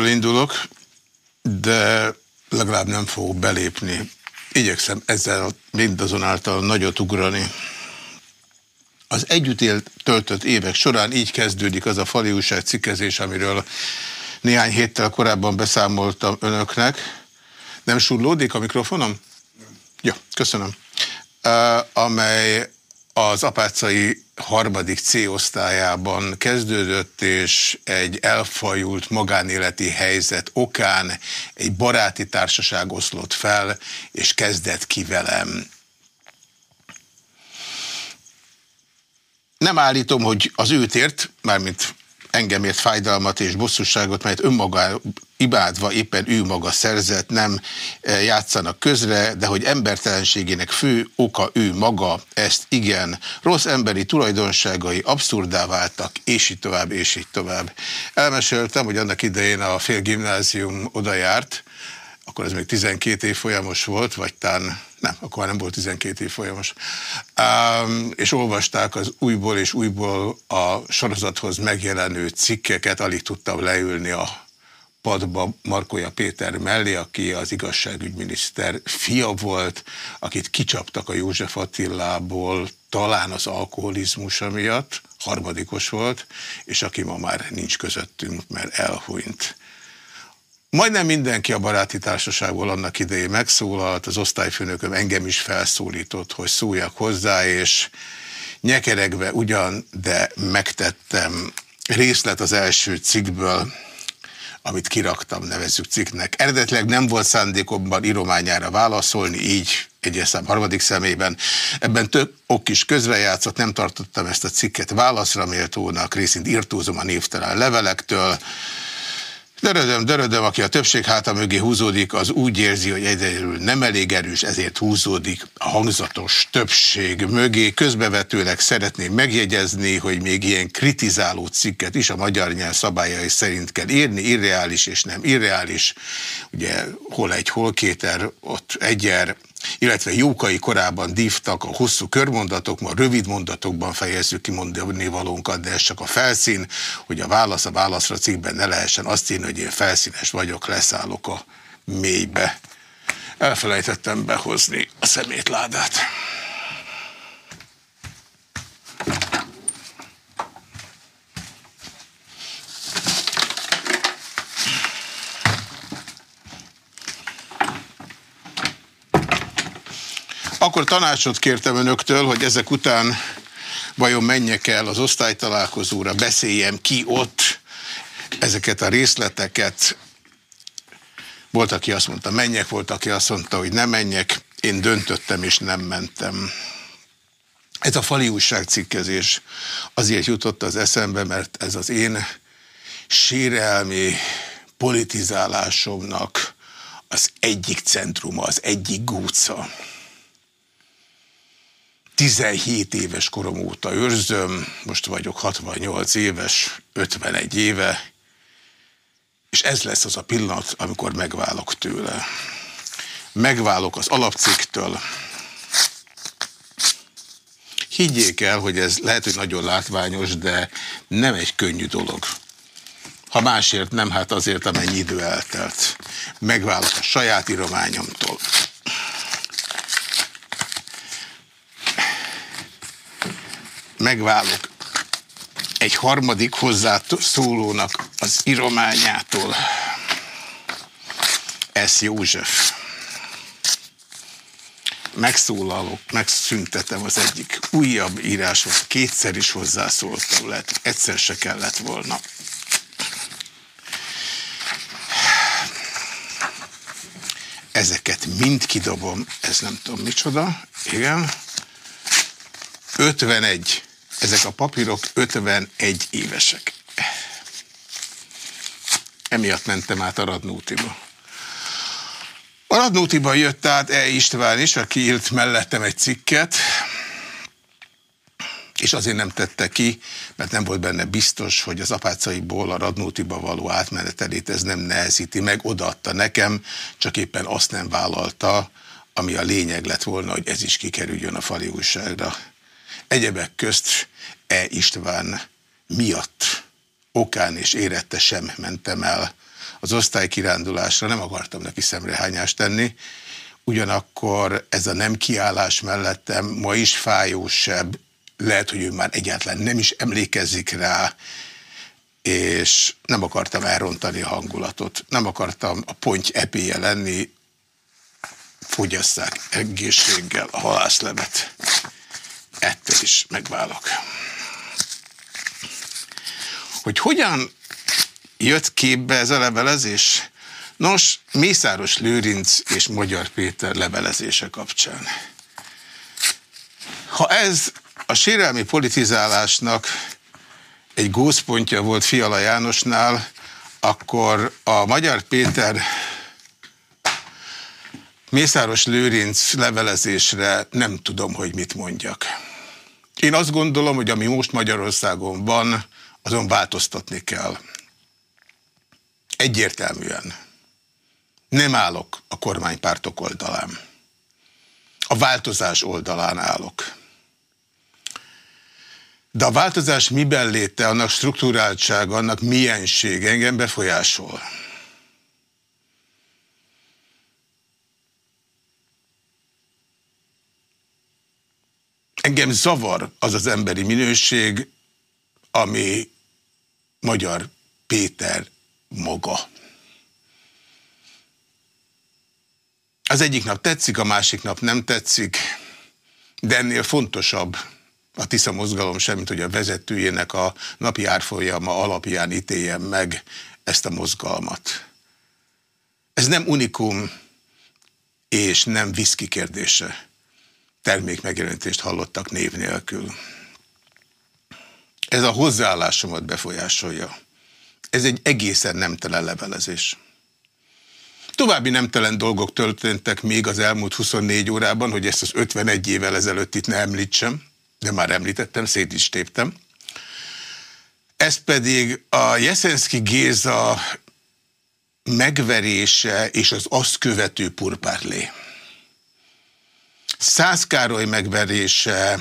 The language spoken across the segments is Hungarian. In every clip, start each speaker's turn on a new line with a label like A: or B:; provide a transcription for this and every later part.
A: helyről indulok, de legalább nem fogok belépni. Igyekszem ezzel mindazonáltal nagyot ugrani. Az együtt élt, töltött évek során így kezdődik az a fali újság cikkezés, amiről néhány héttel korábban beszámoltam önöknek. Nem surlódik a mikrofonom? Ja, köszönöm. Uh, amely az apácai harmadik C-osztályában kezdődött, és egy elfajult magánéleti helyzet okán egy baráti társaság oszlott fel, és kezdett ki velem. Nem állítom, hogy az őt ért, mármint engemért fájdalmat és bosszúságot, mert önmaga ibádva éppen ő maga szerzett, nem eh, játszanak közre, de hogy embertelenségének fő oka ő maga, ezt igen, rossz emberi tulajdonságai abszurdá váltak, és így tovább, és így tovább. Elmeséltem, hogy annak idején a félgimnázium oda járt, akkor ez még 12 év folyamos volt, vagy talán nem, akkor nem volt 12 év folyamos. Um, és olvasták az újból és újból a sorozathoz megjelenő cikkeket, alig tudtam leülni a padba Markolya Péter mellé, aki az igazságügyminiszter fia volt, akit kicsaptak a József Attilából talán az alkoholizmusa miatt, harmadikos volt, és aki ma már nincs közöttünk, mert elhunyt. Majdnem mindenki a baráti társaságból annak idején megszólalt, az osztályfőnököm engem is felszólított, hogy szóljak hozzá, és nyekeregve ugyan, de megtettem részlet az első cikkből, amit kiraktam, nevezzük cikknek. Eredetileg nem volt szándékomban írományára válaszolni, így egyes szám harmadik szemében. Ebben több ok is közrejátszott, nem tartottam ezt a cikket válaszra méltónak, részint írtózom a névtelen levelektől, Dörödöm, dörödöm, aki a többség háta mögé húzódik, az úgy érzi, hogy egyedül nem elég erős, ezért húzódik a hangzatos többség mögé. Közbevetőleg szeretném megjegyezni, hogy még ilyen kritizáló cikket is a magyar nyelv szabályai szerint kell írni, irreális és nem irreális. Ugye hol egy, hol kéter, ott egyer, illetve Jókai korában dívtak a hosszú körmondatok, ma rövid mondatokban fejezzük ki mondani valónkat, de ez csak a felszín, hogy a válasz a válaszra cikkben ne lehessen azt írni, hogy én felszínes vagyok, leszállok a mélybe. Elfelejtettem behozni a szemétládát. Akkor tanácsot kértem önöktől, hogy ezek után vajon menjek el az osztálytalálkozóra, beszéljem ki ott ezeket a részleteket. Volt, aki azt mondta, menjek, volt, aki azt mondta, hogy nem menjek. Én döntöttem, és nem mentem. Ez a fali újságcikkezés azért jutott az eszembe, mert ez az én sérelmi politizálásomnak az egyik centruma, az egyik gúca. 17 éves korom óta őrzöm, most vagyok 68 éves, 51 éve, és ez lesz az a pillanat, amikor megválok tőle. Megválok az alapciktől. Higgyék el, hogy ez lehet, hogy nagyon látványos, de nem egy könnyű dolog. Ha másért nem, hát azért, amennyi idő eltelt. Megválok a saját írományomtól. Megválok egy harmadik hozzá szólónak az irományától. Ez József. Megszólalok, megszüntetem az egyik újabb íráshoz, kétszer is hozzászóltam, lehet, egyszer se kellett volna. Ezeket mind kidobom, ez nem tudom micsoda, igen. 51 ezek a papírok 51 évesek. Emiatt mentem át a Radnótiba. A Radnótiba jött át E. István is, aki írt mellettem egy cikket, és azért nem tette ki, mert nem volt benne biztos, hogy az apácaiból a Radnótiba való átmenetelét ez nem nehezíti meg, odaadta nekem, csak éppen azt nem vállalta, ami a lényeg lett volna, hogy ez is kikerüljön a fali újságra. Egyebek közt E. István miatt, okán és érette sem mentem el az osztálykirándulásra, nem akartam neki szemrehányást tenni, ugyanakkor ez a nem kiállás mellettem ma is fájósebb, lehet, hogy ő már egyáltalán nem is emlékezik rá, és nem akartam elrontani a hangulatot. Nem akartam a ponty epéje lenni, fogyasszák egészséggel a halászlevet. Ettől is megválok. Hogy hogyan jött képbe ez a levelezés? Nos, Mészáros Lőrinc és Magyar Péter levelezése kapcsán. Ha ez a sérelmi politizálásnak egy gózpontja volt Fiala Jánosnál, akkor a Magyar Péter Mészáros Lőrinc levelezésre nem tudom, hogy mit mondjak. Én azt gondolom, hogy ami most Magyarországon van, azon változtatni kell. Egyértelműen. Nem állok a kormánypártok oldalán. A változás oldalán állok. De a változás miben léte, annak struktúráltsága, annak milyenség engem befolyásol. Engem zavar az az emberi minőség, ami Magyar Péter maga. Az egyik nap tetszik, a másik nap nem tetszik, de ennél fontosabb a Tisza mozgalom sem, hogy a vezetőjének a napi árfolyama alapján ítéljen meg ezt a mozgalmat. Ez nem unikum és nem viszki kérdése. Termék hallottak név nélkül. Ez a hozzáállásomat befolyásolja. Ez egy egészen nemtelen levelezés. További nemtelen dolgok történtek még az elmúlt 24 órában, hogy ezt az 51 évvel ezelőtt itt ne említsem, de már említettem, szét is téptem. Ez pedig a Jeszenszki Géza megverése és az azt követő purpárlé. Száz Károly megverése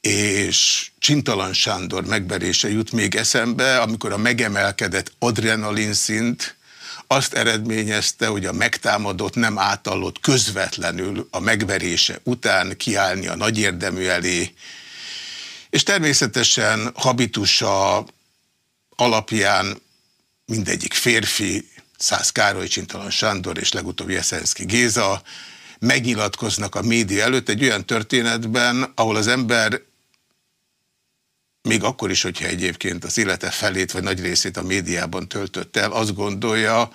A: és Csintalan Sándor megverése jut még eszembe, amikor a megemelkedett adrenalin szint azt eredményezte, hogy a megtámadott nem átallott közvetlenül a megverése után kiállni a nagy érdemű elé, és természetesen habitusa alapján mindegyik férfi, Szász Károly, Csintalan Sándor és legutóbb Jeszenszki Géza megnyilatkoznak a média előtt egy olyan történetben, ahol az ember még akkor is, hogyha egyébként az élete felét vagy nagy részét a médiában töltött el, azt gondolja,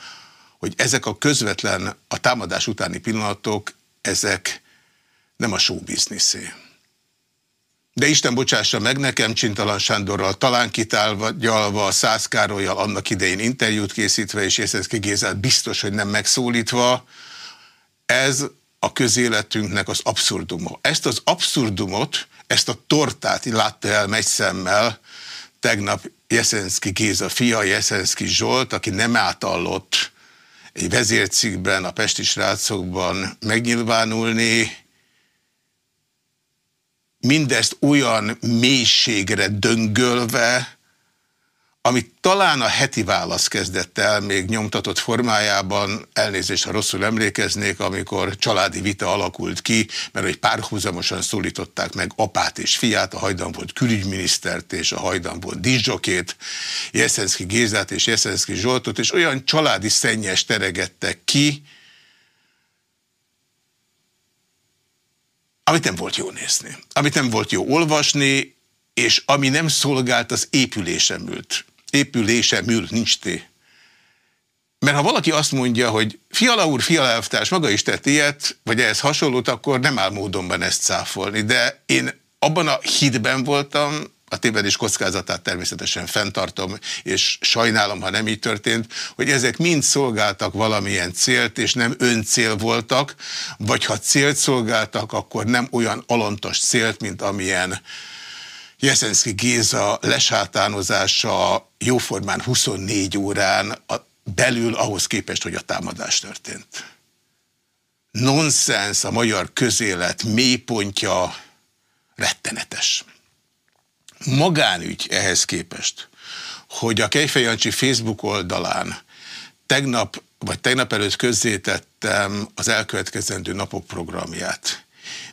A: hogy ezek a közvetlen, a támadás utáni pillanatok, ezek nem a show businessé. De Isten bocsássa meg nekem, Csintalan Sándorral talán kitálva, Szász Károlyjal annak idején interjút készítve, és Jeszenszki Gézát biztos, hogy nem megszólítva, ez a közéletünknek az abszurduma. Ezt az abszurdumot ezt a tortát látta el megy szemmel tegnap Jeszenszki Géza fia, Jeszenszki Zsolt, aki nem átallott egy vezércikben, a Pesti srácokban megnyilvánulni, mindezt olyan mélységre döngölve, amit talán a heti válasz kezdett el még nyomtatott formájában, elnézést, ha rosszul emlékeznék, amikor családi vita alakult ki, mert hogy párhuzamosan szólították meg apát és fiát, a hajdan volt külügyminisztert és a hajdan volt Dizsokét, Jeszenszki Gézát és Jeszenszki Zsoltot, és olyan családi szennyes teregettek ki, amit nem volt jó nézni, amit nem volt jó olvasni, és ami nem szolgált, az épülésemült épülésemül nincs té. Mert ha valaki azt mondja, hogy fiala úr, fiala elvtárs maga is tett ilyet, vagy ehhez hasonlót, akkor nem áll módonban ezt cáfolni. De én abban a hitben voltam, a tévedés kockázatát természetesen fenntartom, és sajnálom, ha nem így történt, hogy ezek mind szolgáltak valamilyen célt, és nem öncél voltak, vagy ha célt szolgáltak, akkor nem olyan alantas célt, mint amilyen Jeszenszki Géza lesátánozása jóformán 24 órán belül ahhoz képest, hogy a támadás történt. Nonsens a magyar közélet mélypontja rettenetes. Magánügy ehhez képest, hogy a Kejfejancsi Facebook oldalán tegnap, vagy tegnap előtt közzétettem az elkövetkezendő napok programját.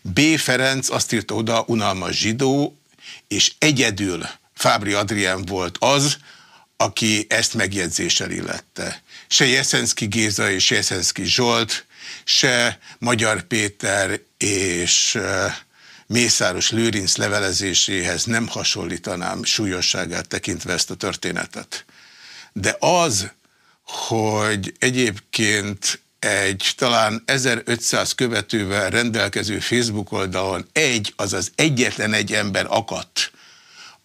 A: B. Ferenc azt írta oda, unalmas zsidó, és egyedül Fábri Adrián volt az, aki ezt megjegyzéssel illette. Se Jeszenszki Géza és Jeszenszki Zsolt, se Magyar Péter és Mészáros Lőrinc levelezéséhez nem hasonlítanám súlyosságát tekintve ezt a történetet. De az, hogy egyébként egy talán 1500 követővel rendelkező Facebook oldalon egy, azaz egyetlen egy ember akadt,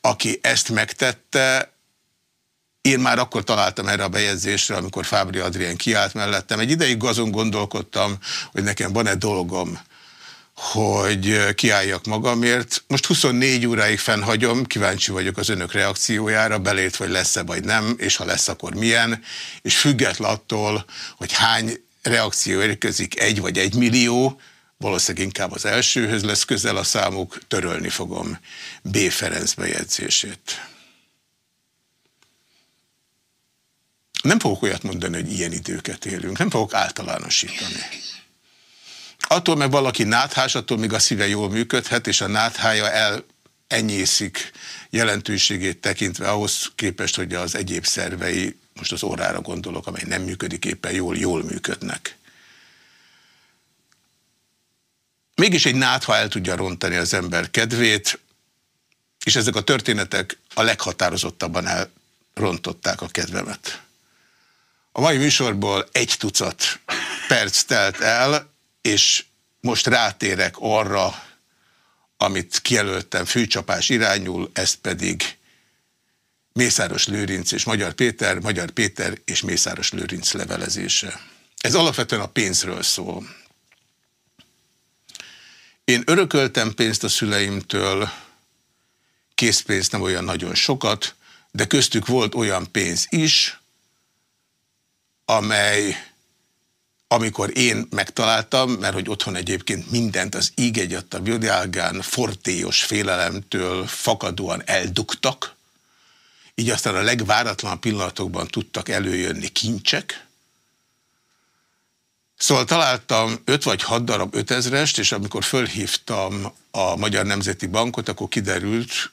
A: aki ezt megtette, én már akkor találtam erre a bejegyzésre, amikor Fábri Adrien kiállt mellettem. Egy ideig azon gondolkodtam, hogy nekem van-e dolgom, hogy kiálljak magamért. Most 24 óráig fennhagyom, kíváncsi vagyok az önök reakciójára, belét vagy lesz-e vagy nem, és ha lesz, akkor milyen, és független attól, hogy hány reakció érkezik, egy vagy egy millió, valószínűleg inkább az elsőhöz lesz közel a számuk, törölni fogom B. Ferenc bejegyzését. Nem fogok olyat mondani, hogy ilyen időket élünk, nem fogok általánosítani. Attól, mert valaki náthás, attól még a szíve jól működhet, és a náthája el enyészik jelentőségét tekintve ahhoz képest, hogy az egyéb szervei, most az órára gondolok, amely nem működik éppen jól, jól működnek. Mégis egy nátha el tudja rontani az ember kedvét, és ezek a történetek a leghatározottabban elrontották a kedvemet. A mai műsorból egy tucat perc telt el, és most rátérek arra, amit kijelöltem főcsapás irányul, ezt pedig Mészáros Lőrinc és Magyar Péter, Magyar Péter és Mészáros Lőrinc levelezése. Ez alapvetően a pénzről szól. Én örököltem pénzt a szüleimtől, készpénz nem olyan nagyon sokat, de köztük volt olyan pénz is, amely amikor én megtaláltam, mert hogy otthon egyébként mindent az íg egyadt a világán fortéos félelemtől fakadóan eldugtak, így aztán a legváratlan pillanatokban tudtak előjönni kincsek. Szóval találtam öt vagy hat darab ötezrest, és amikor fölhívtam a Magyar Nemzeti Bankot, akkor kiderült,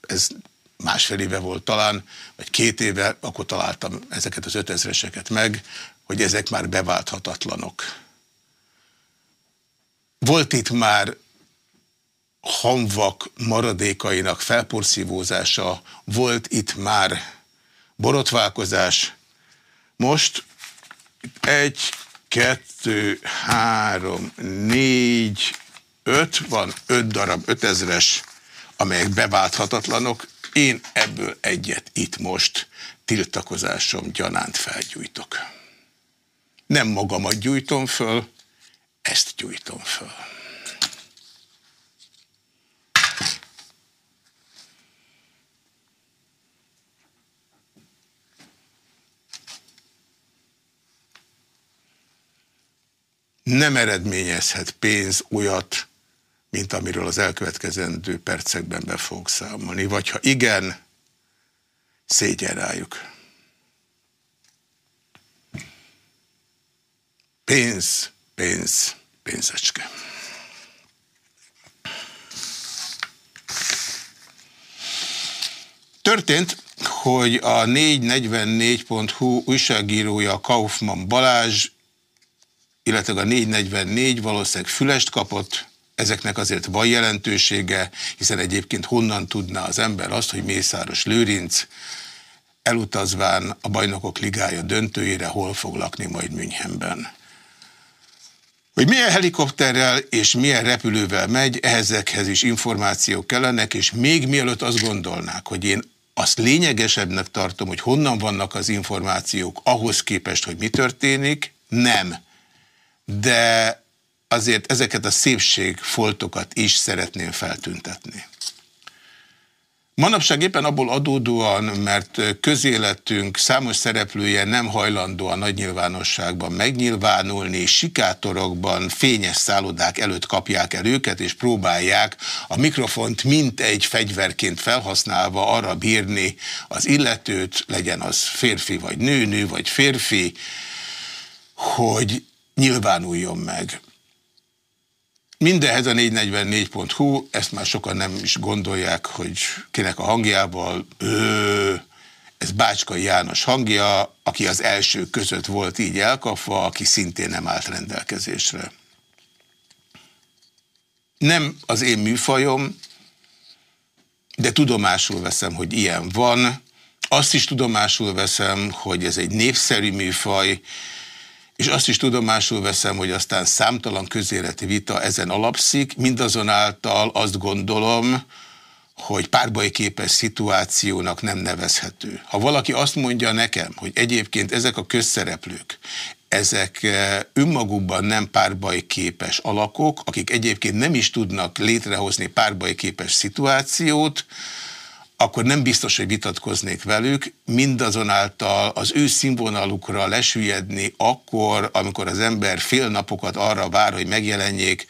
A: ez másfél éve volt talán, vagy két éve, akkor találtam ezeket az ötezreseket meg, hogy ezek már beválthatatlanok. Volt itt már hamvak maradékainak felporszívózása, volt itt már borotválkozás. Most egy, kettő, három, négy, öt, van öt darab ötezres, amelyek beválthatatlanok. Én ebből egyet itt most tiltakozásom gyanánt felgyújtok. Nem magamat gyújtom föl, ezt gyújtom föl. Nem eredményezhet pénz olyat, mint amiről az elkövetkezendő percekben be fogok számolni. Vagy ha igen, szégyen rájuk. Pénz, pénz, pénzecske. Történt, hogy a 444.hu újságírója Kaufmann Balázs, illetve a 444 valószínűleg fülest kapott, ezeknek azért van jelentősége, hiszen egyébként honnan tudná az ember azt, hogy Mészáros Lőrinc elutazván a Bajnokok Ligája döntőjére hol fog lakni majd Münchenben. Hogy milyen helikopterrel és milyen repülővel megy, ehhezekhez is információk kellenek, és még mielőtt azt gondolnák, hogy én azt lényegesebbnek tartom, hogy honnan vannak az információk ahhoz képest, hogy mi történik, nem. De azért ezeket a szépségfoltokat is szeretném feltüntetni. Manapság éppen abból adódóan, mert közéletünk számos szereplője nem hajlandó a nagy nyilvánosságban megnyilvánulni, sikátorokban, fényes szállodák előtt kapják el őket, és próbálják a mikrofont mint egy fegyverként felhasználva arra bírni az illetőt, legyen az férfi vagy nő, nő vagy férfi, hogy nyilvánuljon meg. Mindenhez a 444.hu, ezt már sokan nem is gondolják, hogy kinek a hangjával, ő, ez Bácskai János hangja, aki az első között volt így elkapva, aki szintén nem állt rendelkezésre. Nem az én műfajom, de tudomásul veszem, hogy ilyen van. Azt is tudomásul veszem, hogy ez egy népszerű műfaj, és azt is tudomásul veszem, hogy aztán számtalan közéleti vita ezen alapszik, mindazonáltal azt gondolom, hogy párbajképes szituációnak nem nevezhető. Ha valaki azt mondja nekem, hogy egyébként ezek a közszereplők, ezek eh, önmagukban nem párbajképes alakok, akik egyébként nem is tudnak létrehozni párbajképes szituációt, akkor nem biztos, hogy vitatkoznék velük, mindazonáltal az ő színvonalukra lesüllyedni akkor, amikor az ember fél napokat arra vár, hogy megjelenjék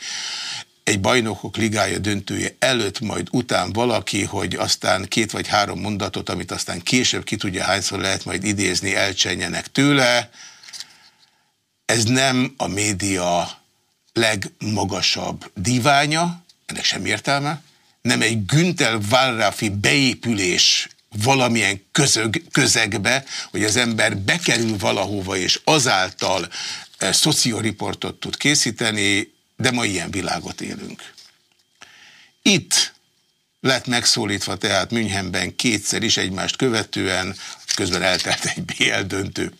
A: egy bajnokok ligája döntője előtt, majd után valaki, hogy aztán két vagy három mondatot, amit aztán később ki tudja hányszor lehet majd idézni, elcsenjenek tőle. Ez nem a média legmagasabb diványa, ennek sem értelme, nem egy Günther Wallrafi beépülés valamilyen közög, közegbe, hogy az ember bekerül valahova, és azáltal e, szocioriportot tud készíteni, de ma ilyen világot élünk. Itt lett megszólítva tehát Münchenben kétszer is egymást követően, közben eltelt egy BL döntő.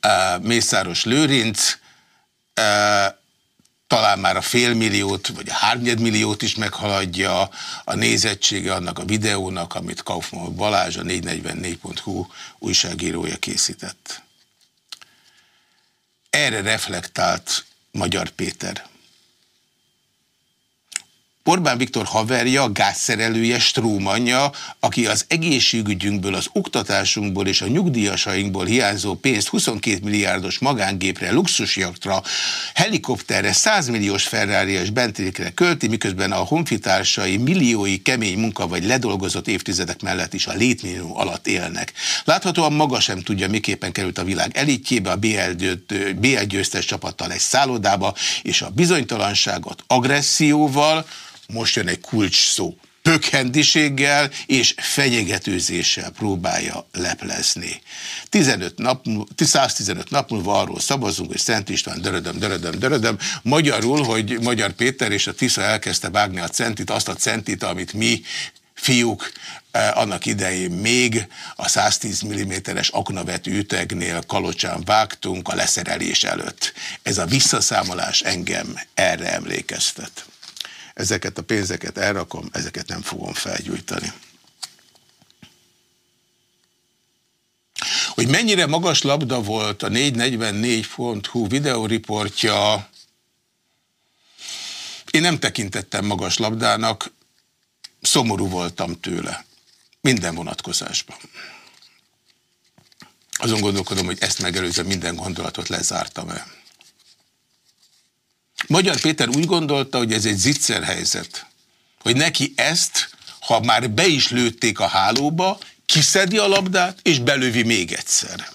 A: E, Mészáros Lőrinc, e, talán már a félmilliót, vagy a hárnyedmilliót is meghaladja a nézettsége annak a videónak, amit Kaufmann Balázs, a 444.hu újságírója készített. Erre reflektált Magyar Péter. Orbán Viktor haverja, gázszerelője, strómanja, aki az egészségügyünkből, az oktatásunkból és a nyugdíjasainkból hiányzó pénzt 22 milliárdos magángépre, luxusjaktra, helikopterre, 100 milliós Ferrari és Bentley-kre költi, miközben a honfitársai milliói kemény munka vagy ledolgozott évtizedek mellett is a létminimum alatt élnek. Láthatóan maga sem tudja, miképpen került a világ elitjébe, a BL győztes csapattal egy szállodába, és a bizonytalanságot agresszióval, most jön egy kulcs szó, pökhendiséggel és fenyegetőzéssel próbálja leplezni. 15 nap, 115 nap múlva arról szavazunk, hogy Szent István dörödöm, dörödöm, dörödöm. Magyarul, hogy Magyar Péter és a Tisza elkezdte vágni a centit, azt a centit, amit mi fiúk eh, annak idején még a 110 mm-es aknavetű ütegnél kalocsán vágtunk a leszerelés előtt. Ez a visszaszámolás engem erre emlékeztet ezeket a pénzeket elrakom, ezeket nem fogom felgyújtani. Hogy mennyire magas labda volt a 444.hu videóriportja, én nem tekintettem magas labdának, szomorú voltam tőle. Minden vonatkozásban. Azon gondolkodom, hogy ezt megelőzve minden gondolatot lezártam el. Magyar Péter úgy gondolta, hogy ez egy zicser helyzet, hogy neki ezt, ha már be is lőtték a hálóba, kiszedi a labdát, és belövi még egyszer.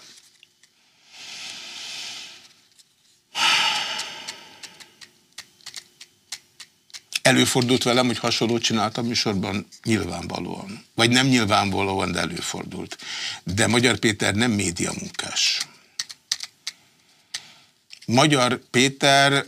A: Előfordult velem, hogy hasonlót csináltam műsorban nyilvánvalóan. Vagy nem nyilvánvalóan, de előfordult. De Magyar Péter nem médiamunkás. Magyar Péter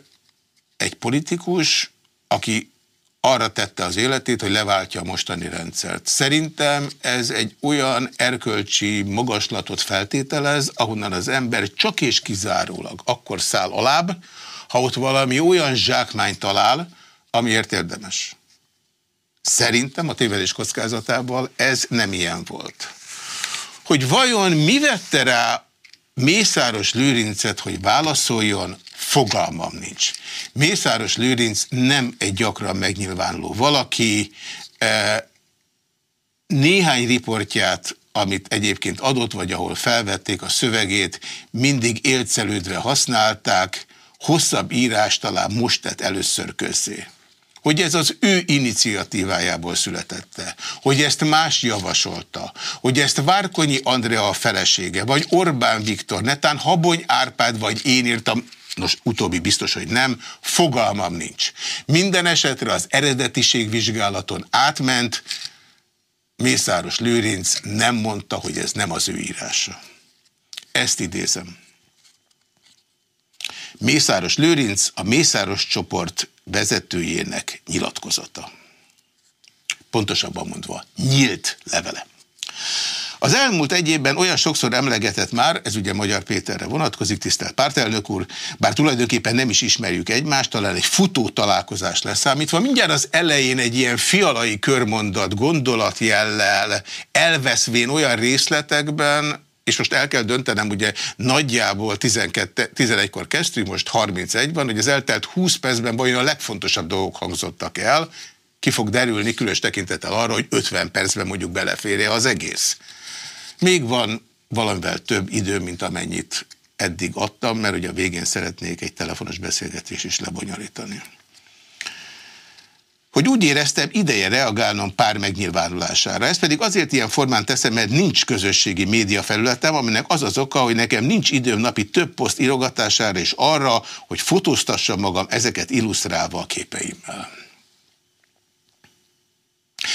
A: egy politikus, aki arra tette az életét, hogy leváltja a mostani rendszert. Szerintem ez egy olyan erkölcsi magaslatot feltételez, ahonnan az ember csak és kizárólag akkor száll alább, ha ott valami olyan zsákmány talál, amiért érdemes. Szerintem a tévedés kockázatával ez nem ilyen volt. Hogy vajon mi vette rá Mészáros Lőrincet, hogy válaszoljon, Fogalmam nincs. Mészáros Lőrinc nem egy gyakran megnyilvánuló valaki, néhány riportját, amit egyébként adott, vagy ahol felvették a szövegét, mindig élcelődve használták, hosszabb írás talán most tett először közzé hogy ez az ő iniciatívájából születette, hogy ezt más javasolta, hogy ezt Várkonyi Andrea a felesége, vagy Orbán Viktor, netán Habony Árpád, vagy én írtam, Nos, utóbbi biztos, hogy nem, fogalmam nincs. Minden esetre az eredetiségvizsgálaton átment, Mészáros Lőrinc nem mondta, hogy ez nem az ő írása. Ezt idézem. Mészáros Lőrinc a Mészáros csoport vezetőjének nyilatkozata. Pontosabban mondva, nyílt levele. Az elmúlt egy évben olyan sokszor emlegetett már, ez ugye Magyar Péterre vonatkozik, tisztelt pártelnök úr, bár tulajdonképpen nem is ismerjük egymást, talán egy futó találkozás leszámítva, mindjárt az elején egy ilyen fialai körmondat, gondolatjellel, elveszvén olyan részletekben, és most el kell döntenem, ugye nagyjából 11-kor kezdtünk, most 31 van, hogy az eltelt 20 percben vajon a legfontosabb dolgok hangzottak el, ki fog derülni különös tekintettel arra, hogy 50 percben mondjuk beleférje az egész. Még van valamivel több idő, mint amennyit eddig adtam, mert ugye a végén szeretnék egy telefonos beszélgetés is lebonyolítani hogy úgy éreztem, ideje reagálnom pár megnyilvánulására. Ez pedig azért ilyen formán teszem, mert nincs közösségi média felületem, aminek az az oka, hogy nekem nincs időm napi több poszt írogatására és arra, hogy fotóztassam magam ezeket illusztrálva a képeimmel.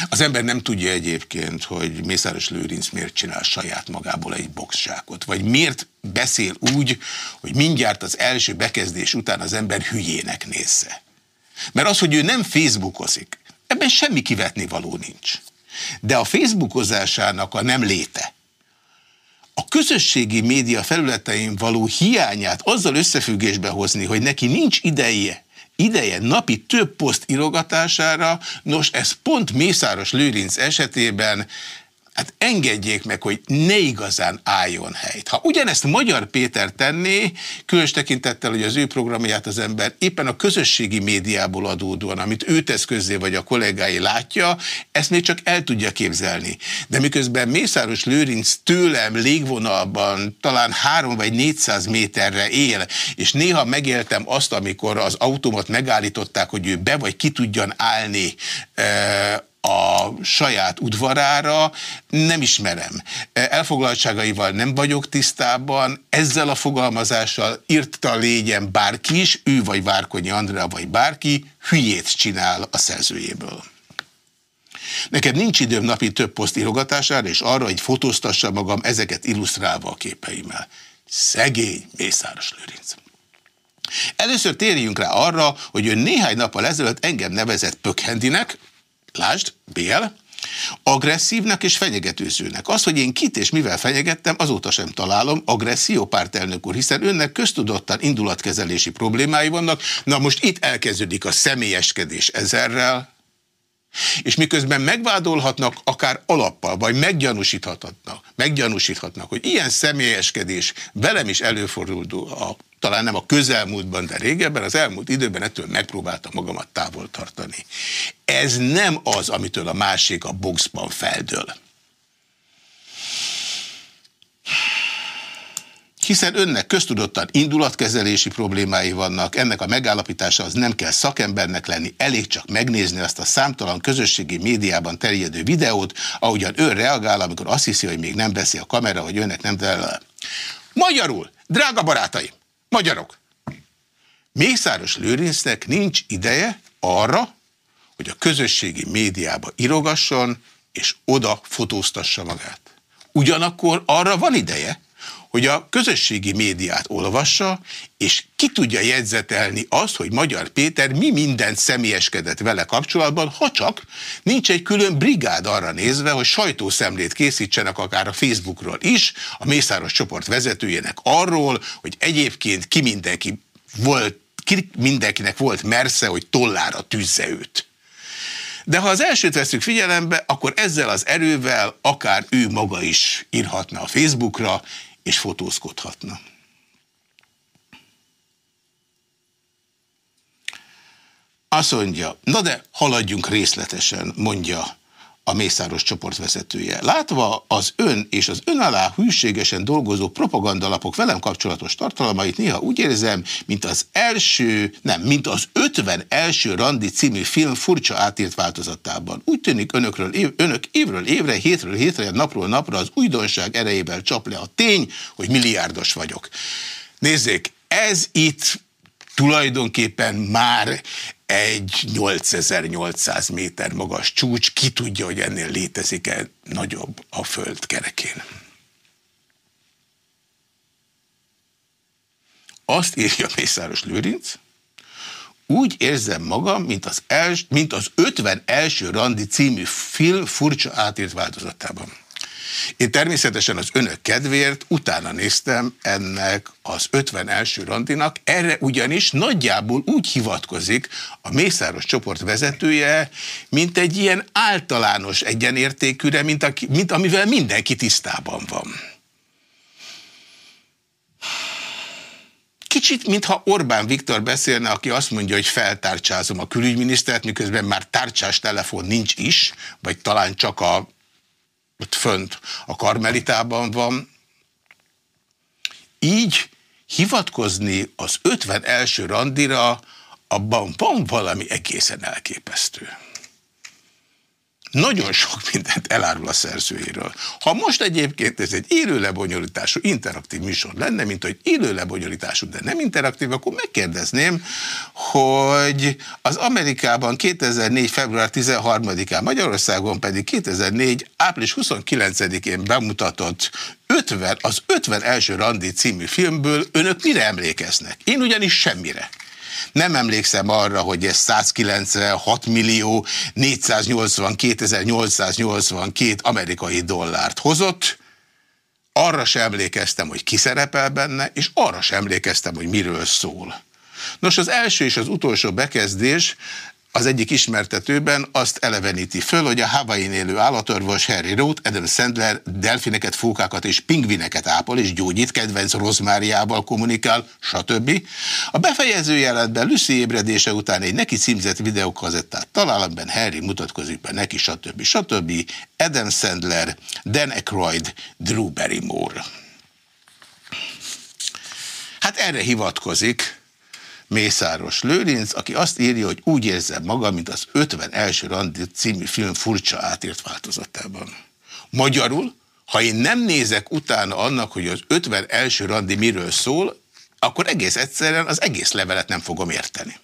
A: Az ember nem tudja egyébként, hogy Mészáros Lőrinc miért csinál saját magából egy boxsákot, vagy miért beszél úgy, hogy mindjárt az első bekezdés után az ember hülyének nézze. Mert az, hogy ő nem Facebookozik, ebben semmi kivetni való nincs. De a Facebookozásának a nem léte, a közösségi média felületein való hiányát azzal összefüggésbe hozni, hogy neki nincs ideje, ideje napi több poszt írogatására, nos ez pont Mészáros Lőrinc esetében hát engedjék meg, hogy ne igazán álljon helyt. Ha ugyanezt Magyar Péter tenné, különös tekintettel, hogy az ő programját az ember éppen a közösségi médiából adódóan, amit ő tesz közzé, vagy a kollégái látja, ezt még csak el tudja képzelni. De miközben Mészáros Lőrinc tőlem légvonalban talán három vagy 400 méterre él, és néha megéltem azt, amikor az autómat megállították, hogy ő be vagy ki tudjan állni eh, a saját udvarára, nem ismerem. Elfoglaltságaival nem vagyok tisztában, ezzel a fogalmazással írta légyen bárki is, ő vagy Várkonyi Andrea vagy bárki, hülyét csinál a szerzőjéből. Nekem nincs időm napi több poszt írogatására, és arra, hogy fotóztassa magam ezeket illusztrálva a képeimmel. Szegény Mészáros Lőrinc. Először térjünk rá arra, hogy ő néhány nappal ezelőtt engem nevezett Pökhendinek, lásd, BL, agresszívnak és fenyegetőzőnek. Az, hogy én kit és mivel fenyegettem, azóta sem találom, agresszió pártelnök úr, hiszen önnek köztudottan indulatkezelési problémái vannak, na most itt elkezdődik a személyeskedés ezerrel, és miközben megvádolhatnak akár alappal, vagy meggyanúsíthatnak, meggyanúsíthatnak, hogy ilyen személyeskedés velem is előfordult a talán nem a közelmúltban, de régebben, az elmúlt időben ettől megpróbáltam magamat távol tartani. Ez nem az, amitől a másik a boxban feldől. Hiszen önnek köztudottan indulatkezelési problémái vannak, ennek a megállapítása az nem kell szakembernek lenni, elég csak megnézni azt a számtalan közösségi médiában terjedő videót, ahogyan ő reagál, amikor azt hiszi, hogy még nem veszi a kamera, hogy önnek nem del. Magyarul, drága barátaim, magyarok, Mészáros Lőrincnek nincs ideje arra, hogy a közösségi médiába irogasson, és oda fotóztassa magát. Ugyanakkor arra van ideje, hogy a közösségi médiát olvassa, és ki tudja jegyzetelni azt, hogy Magyar Péter mi mindent személyeskedett vele kapcsolatban, ha csak nincs egy külön brigád arra nézve, hogy sajtószemlét készítsenek akár a Facebookról is, a Mészáros csoport vezetőjének arról, hogy egyébként ki mindenki volt, ki mindenkinek volt mersze, hogy tollára tűzze őt. De ha az elsőt veszük figyelembe, akkor ezzel az erővel akár ő maga is írhatna a Facebookra, és fotózkodhatna. Azt mondja, na de haladjunk részletesen, mondja a Mészáros csoport vezetője. Látva az ön és az ön alá hűségesen dolgozó propagandalapok velem kapcsolatos tartalmait néha úgy érzem, mint az első, nem, mint az 50 első randi című film furcsa átírt változatában. Úgy tűnik önökről, év, önök évről évre, hétről hétre, napról napra az újdonság erejével csap le a tény, hogy milliárdos vagyok. Nézzék, ez itt tulajdonképpen már egy 8800 méter magas csúcs, ki tudja, hogy ennél létezik-e nagyobb a föld kerekén. Azt írja Mészáros Lőrinc, úgy érzem magam, mint az, els, mint az 50 első randi című film furcsa átírt változatában. Én természetesen az önök kedvéért utána néztem ennek az 51. randinak, erre ugyanis nagyjából úgy hivatkozik a Mészáros csoport vezetője, mint egy ilyen általános egyenértékűre, mint, a, mint amivel mindenki tisztában van. Kicsit, mintha Orbán Viktor beszélne, aki azt mondja, hogy feltárcsázom a külügyminisztert, miközben már tárcsás telefon nincs is, vagy talán csak a ott fönt a karmelitában van. Így hivatkozni az 51. randira, abban van valami egészen elképesztő. Nagyon sok mindent elárul a szerzőjéről. Ha most egyébként ez egy élő lebonyolítású, interaktív műsor lenne, mint hogy élő lebonyolítású, de nem interaktív, akkor megkérdezném, hogy az Amerikában 2004. február 13-án, Magyarországon pedig 2004. április 29-én bemutatott 50, az 50 első randi című filmből önök mire emlékeznek? Én ugyanis semmire. Nem emlékszem arra, hogy ez 196 millió 482 882 amerikai dollárt hozott. Arra sem emlékeztem, hogy ki szerepel benne, és arra sem emlékeztem, hogy miről szól. Nos, az első és az utolsó bekezdés az egyik ismertetőben azt eleveníti föl, hogy a Hawaii élő állatorvos Harry Roth, Adam Sandler delfineket, fókákat és pingvineket ápol és gyógyít, kedvenc rozmáriával kommunikál, stb. A befejező jelentben Lucy ébredése után egy neki címzett videókazettát talál, amiben Harry mutatkozik be neki, stb. stb. Adam Sandler, Dan Aykroyd, Drew Barrymore. Hát erre hivatkozik Mészáros Lőrinc, aki azt írja, hogy úgy érzem magam, mint az 51. randi című film furcsa átírt változatában. Magyarul, ha én nem nézek utána annak, hogy az 51. randi miről szól, akkor egész egyszerűen az egész levelet nem fogom érteni.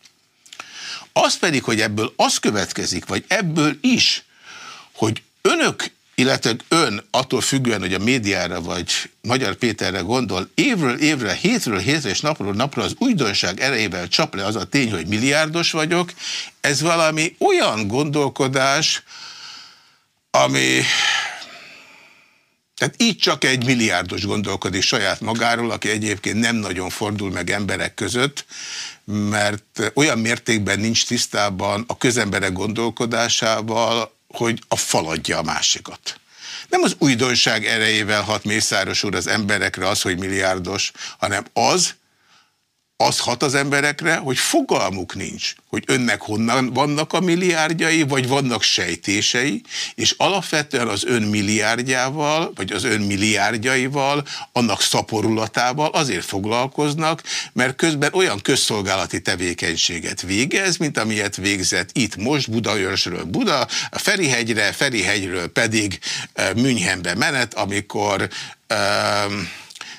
A: Az pedig, hogy ebből az következik, vagy ebből is, hogy önök illetve ön attól függően, hogy a médiára vagy Magyar Péterre gondol, évről évre, hétről hétre és napról napra az újdonság erejével csap le az a tény, hogy milliárdos vagyok, ez valami olyan gondolkodás, ami... Tehát így csak egy milliárdos gondolkodik saját magáról, aki egyébként nem nagyon fordul meg emberek között, mert olyan mértékben nincs tisztában a közemberek gondolkodásával, hogy a faladja a másikat. Nem az újdonság erejével hat Mészáros úr az emberekre az, hogy milliárdos, hanem az, az hat az emberekre, hogy fogalmuk nincs, hogy önnek honnan vannak a milliárdjai, vagy vannak sejtései, és alapvetően az ön milliárdjával, vagy az ön milliárdjaival, annak szaporulatával azért foglalkoznak, mert közben olyan közszolgálati tevékenységet végez, mint amilyet végzett itt most Budaörsről Buda, a Ferihegyre, Ferihegyről pedig uh, Münchenbe menet, amikor uh,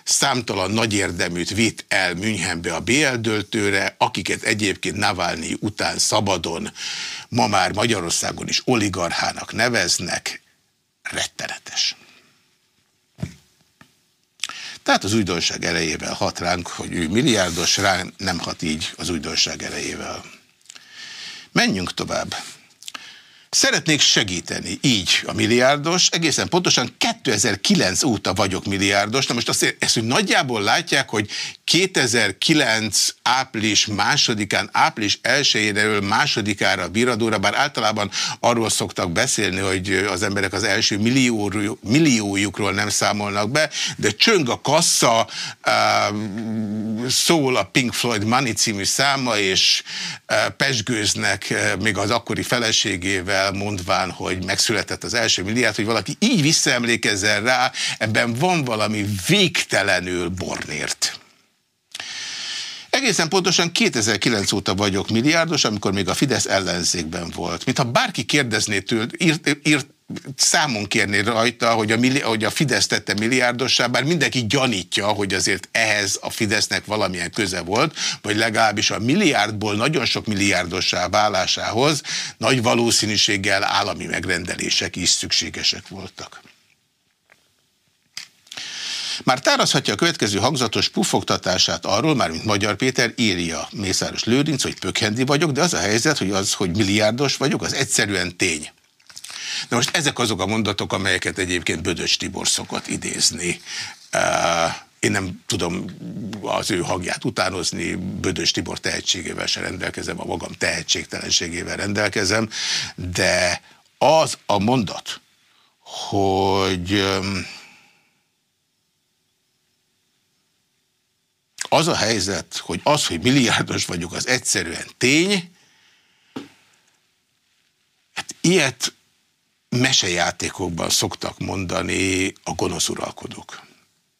A: számtalan nagy érdeműt vitt el Münchenbe a BL döltőre, akiket egyébként Navalnyi után szabadon ma már Magyarországon is oligarchának neveznek, rettenetes. Tehát az újdonság erejével hat ránk, hogy ő milliárdos, ránk nem hat így az újdonság erejével. Menjünk tovább. Szeretnék segíteni így a milliárdos, egészen pontosan 2009 óta vagyok milliárdos. Na most azt, ezt, hogy nagyjából látják, hogy 2009 április másodikán, április elsőjéről másodikára a bíradóra, bár általában arról szoktak beszélni, hogy az emberek az első millió, milliójukról nem számolnak be, de csöng a kassa, szól a Pink Floyd Money című száma, és pesgőznek még az akkori feleségével mondván, hogy megszületett az első milliárd, hogy valaki így visszaemlékezzen rá, ebben van valami végtelenül bornért. Egészen pontosan 2009 óta vagyok milliárdos, amikor még a Fidesz ellenzékben volt. Mintha bárki kérdezné tőle, írt, írt, számon kérni rajta, hogy a, milli, hogy a Fidesz tette milliárdossá, bár mindenki gyanítja, hogy azért ehhez a Fidesznek valamilyen köze volt, vagy legalábbis a milliárdból nagyon sok milliárdossá válásához nagy valószínűséggel állami megrendelések is szükségesek voltak. Már tárazhatja a következő hangzatos pufogtatását arról, már mint Magyar Péter írja Mészáros Lőrinc, hogy pökhendi vagyok, de az a helyzet, hogy az, hogy milliárdos vagyok, az egyszerűen tény. De most ezek azok a mondatok, amelyeket egyébként Bödös Tibor szokott idézni. Én nem tudom az ő hangját utánozni, Bödös Tibor tehetségével se rendelkezem, a magam tehetségtelenségével rendelkezem, de az a mondat, hogy az a helyzet, hogy az, hogy milliárdos vagyok, az egyszerűen tény, hát ilyet mesejátékokban szoktak mondani a gonosz uralkodók.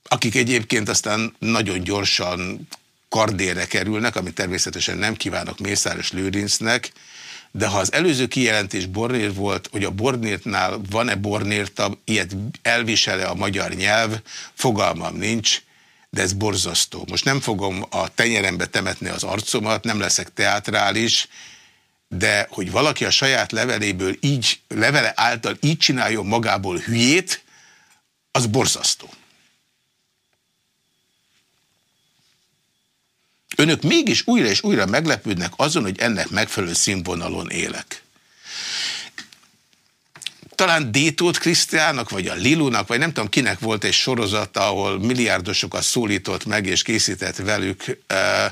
A: Akik egyébként aztán nagyon gyorsan kardére kerülnek, amit természetesen nem kívánok Mészáros Lőrincnek, de ha az előző kijelentés Bornér volt, hogy a Bornértnál van-e Bornérta, ilyet elvisele a magyar nyelv, fogalmam nincs, de ez borzasztó. Most nem fogom a tenyerembe temetni az arcomat, nem leszek teátrális, de hogy valaki a saját leveléből így, levele által így csináljon magából hülyét, az borzasztó. Önök mégis újra és újra meglepődnek azon, hogy ennek megfelelő színvonalon élek talán Détót Krisztiának, vagy a Lilunak, vagy nem tudom kinek volt egy sorozata, ahol milliárdosokat szólított meg, és készített velük uh,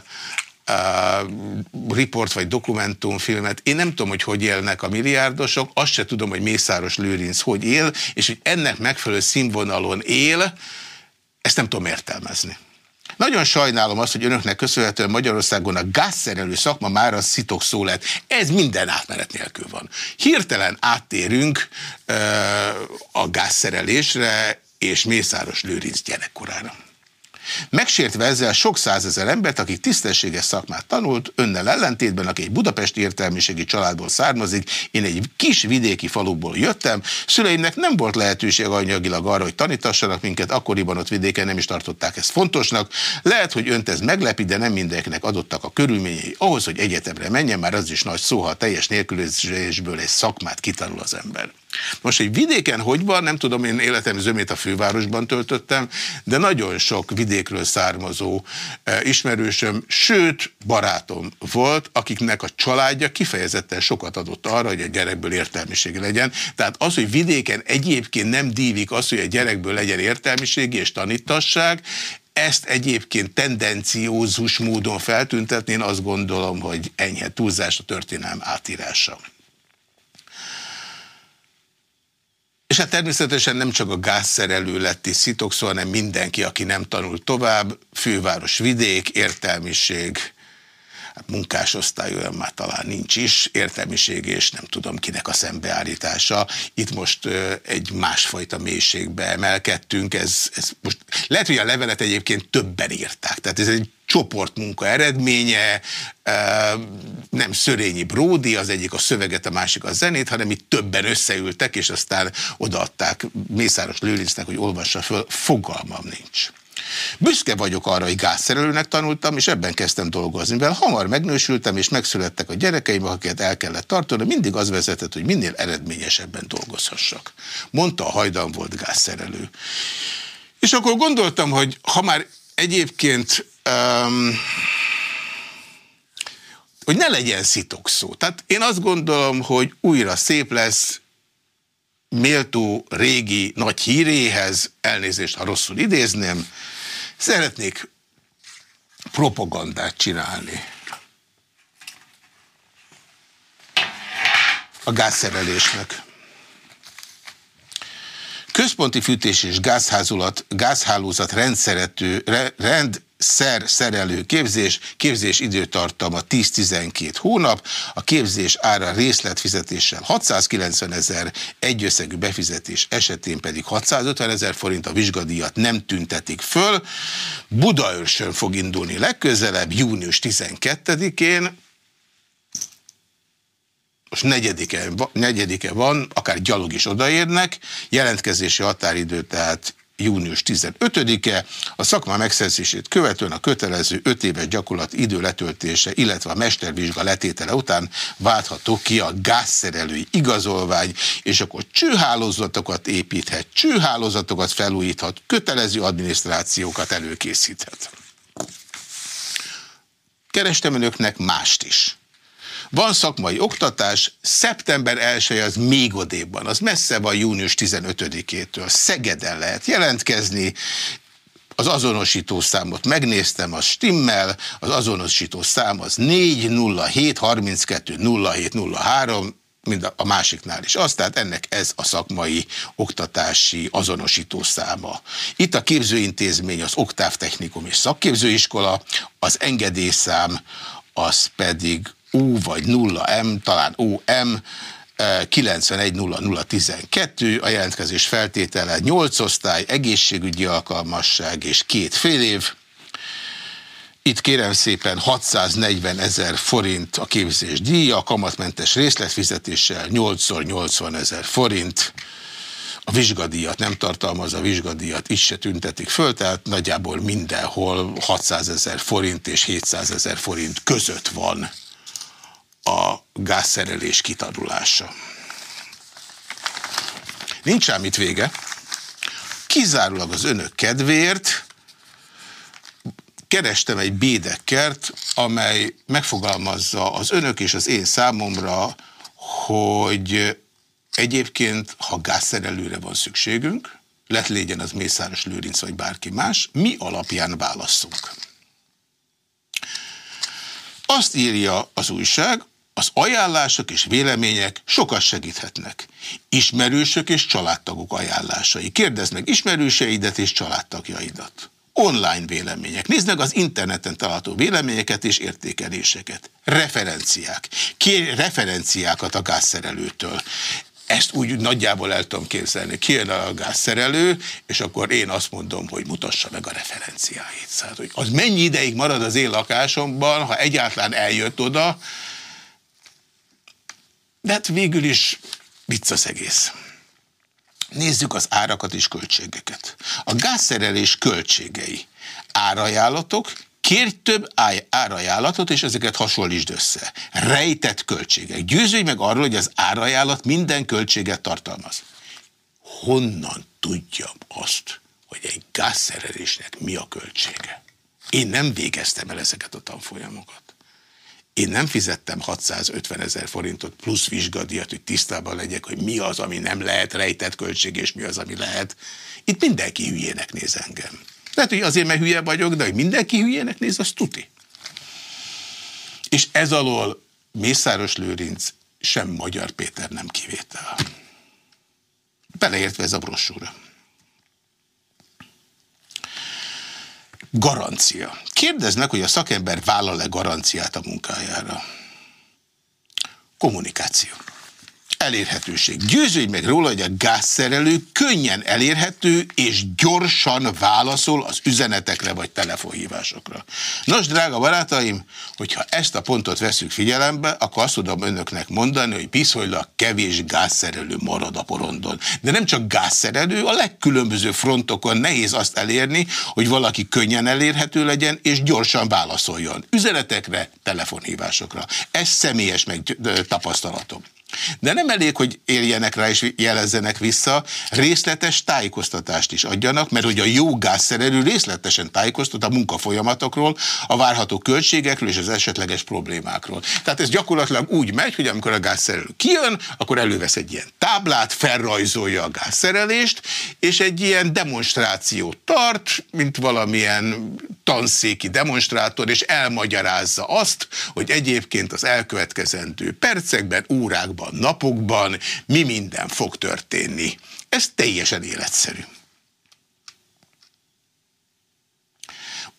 A: uh, riport vagy dokumentumfilmet. Én nem tudom, hogy hogy élnek a milliárdosok, azt se tudom, hogy Mészáros Lőrinc hogy él, és hogy ennek megfelelő színvonalon él, ezt nem tudom értelmezni. Nagyon sajnálom azt, hogy önöknek köszönhetően Magyarországon a gázszerelő szakma már a szitok szó lett. Ez minden átmenet nélkül van. Hirtelen áttérünk uh, a gázszerelésre és Mészáros Lőrinc gyerekkorára. Megsértve ezzel sok százezer embert, akik tisztességes szakmát tanult, önnel ellentétben, aki egy budapesti értelmiségi családból származik, én egy kis vidéki faluból jöttem, szüleimnek nem volt lehetőség anyagilag arra, hogy tanítassanak minket, akkoriban ott vidéken nem is tartották ezt fontosnak. Lehet, hogy önt ez meglepi, de nem mindenkinek adottak a körülményei. Ahhoz, hogy egyetemre menjen, már az is nagy szó, ha teljes nélkülözésből egy szakmát kitanul az ember. Most, hogy vidéken hogy van, nem tudom, én életem zömét a fővárosban töltöttem, de nagyon sok vidékről származó e, ismerősöm, sőt, barátom volt, akiknek a családja kifejezetten sokat adott arra, hogy a gyerekből értelmiségi legyen. Tehát az, hogy vidéken egyébként nem dívik az, hogy a gyerekből legyen értelmiségi és tanítasság, ezt egyébként tendenciózus módon feltüntetni, én azt gondolom, hogy enyhe túlzás a történelem átírása. És hát természetesen nem csak a gázszerelő lett is szitokszó, hanem mindenki, aki nem tanult tovább, főváros vidék, értelmiség, hát munkásosztály olyan már talán nincs is, értelmiség és nem tudom kinek a szembeállítása. Itt most egy másfajta mélységbe emelkedtünk, ez, ez most lehet, hogy a levelet egyébként többen írták, tehát ez egy csoportmunka eredménye, nem Szörényi Bródi, az egyik a szöveget, a másik a zenét, hanem itt többen összeültek, és aztán odaadták Mészáros Lőrincnek, hogy olvassa föl, fogalmam nincs. Büszke vagyok arra, hogy gázszerelőnek tanultam, és ebben kezdtem dolgozni. Mivel hamar megnősültem, és megszülettek a gyerekeim, akiket el kellett tartani, mindig az vezetett, hogy minél eredményesebben dolgozhassak. Mondta a hajdan volt gázszerelő. És akkor gondoltam, hogy ha már egyébként um, hogy ne legyen szó. Tehát én azt gondolom, hogy újra szép lesz, méltó régi nagy híréhez, elnézést, ha rosszul idézném, szeretnék propagandát csinálni. A gázszerelésnek. Központi fűtés és gázházulat, gázhálózat rendszerető, rend szer szerelő képzés, képzés időtartama 10-12 hónap, a képzés ára részletfizetéssel 690 ezer, egyösszegű befizetés esetén pedig 650 ezer forint, a vizsgadíjat nem tüntetik föl. Budaörsön fog indulni legközelebb, június 12-én, most negyedike, negyedike van, akár gyalog is odaérnek, jelentkezési határidő tehát június 15-e, a szakma megszerzését követően a kötelező 5 éves gyakorlat idő letöltése, illetve a mestervizsga letétele után váltható ki a gázszerelői igazolvány, és akkor csőhálózatokat építhet, csőhálózatokat felújíthat, kötelező adminisztrációkat előkészíthet. Kerestem önöknek mást is. Van szakmai oktatás, szeptember 1 az még odébban, az messze van június 15-től. Szegeden lehet jelentkezni, az azonosító számot megnéztem, az stimmel, az azonosító szám az 407 32 0703, mind a másiknál is. Azt, tehát ennek ez a szakmai oktatási azonosító száma. Itt a képzőintézmény, az Oktávtechnikum és Szakképzőiskola, az engedélyszám, az pedig U vagy 0M, talán OM, 910012, a jelentkezés feltétele 8 osztály, egészségügyi alkalmasság és két fél év. Itt kérem szépen 640 ezer forint a képzés díja, kamatmentes részletfizetéssel 8-szor 80 ezer forint. A vizsgadíjat nem tartalmaz, a vizsgadíjat is se tüntetik föl, tehát nagyjából mindenhol 600 ezer forint és 700 ezer forint között van a gázszerelés kitanulása. Nincs rám itt vége. Kizárólag az önök kedvéért kerestem egy bédekkert, amely megfogalmazza az önök és az én számomra, hogy egyébként, ha gázszerelőre van szükségünk, lett légyen az Mészáros Lőrinc vagy bárki más, mi alapján válasszunk. Azt írja az újság, az ajánlások és vélemények sokat segíthetnek. Ismerősök és családtagok ajánlásai. Kérdezd meg ismerőseidet és családtagjaidat. Online vélemények. Nézd meg az interneten található véleményeket és értékeléseket. Referenciák. Kér referenciákat a gázszerelőtől. Ezt úgy nagyjából el tudom képzelni. Kijön a gázszerelő, és akkor én azt mondom, hogy mutassa meg a referenciáit. Szóval, hogy az mennyi ideig marad az én lakásomban, ha egyáltalán eljött oda, de hát végül is vicc az egész. Nézzük az árakat és költségeket. A gázszerelés költségei. Árajánlatok, kérj több árajánlatot, és ezeket hasonlítsd össze. Rejtett költségek. Győződj meg arról, hogy az árajánlat minden költséget tartalmaz. Honnan tudjam azt, hogy egy gázszerelésnek mi a költsége? Én nem végeztem el ezeket a tanfolyamokat. Én nem fizettem 650 ezer forintot plusz vizsgadiat, hogy tisztában legyek, hogy mi az, ami nem lehet rejtett költség, és mi az, ami lehet. Itt mindenki hülyének néz engem. Lehet, hogy azért, mert hülye vagyok, de hogy mindenki hülyének néz, az tuti. És ez alól Mészáros Lőrinc sem Magyar Péter nem kivétel. Beleértve ez a brossúra. Garancia. Kérdeznek, hogy a szakember vállal-e garanciát a munkájára. Kommunikáció elérhetőség. Győződj meg róla, hogy a gázszerelő könnyen elérhető és gyorsan válaszol az üzenetekre vagy telefonhívásokra. Nos, drága barátaim, hogyha ezt a pontot veszük figyelembe, akkor azt tudom önöknek mondani, hogy viszonylag kevés gázszerelő marad a porondon. De nem csak gázszerelő, a legkülönböző frontokon nehéz azt elérni, hogy valaki könnyen elérhető legyen és gyorsan válaszoljon. Üzenetekre, telefonhívásokra. Ez személyes meg tapasztalatom. De nem elég, hogy éljenek rá és jelezzenek vissza, részletes tájékoztatást is adjanak, mert hogy a jó gázszerelő részletesen tájékoztat a munkafolyamatokról, a várható költségekről és az esetleges problémákról. Tehát ez gyakorlatilag úgy megy, hogy amikor a gázszerelő kijön, akkor elővesz egy ilyen táblát, felrajzolja a gázszerelést, és egy ilyen demonstrációt tart, mint valamilyen tanszéki demonstrátor, és elmagyarázza azt, hogy egyébként az elkövetkezendő percekben, órákban, hónapokban, napokban mi minden fog történni. Ez teljesen életszerű.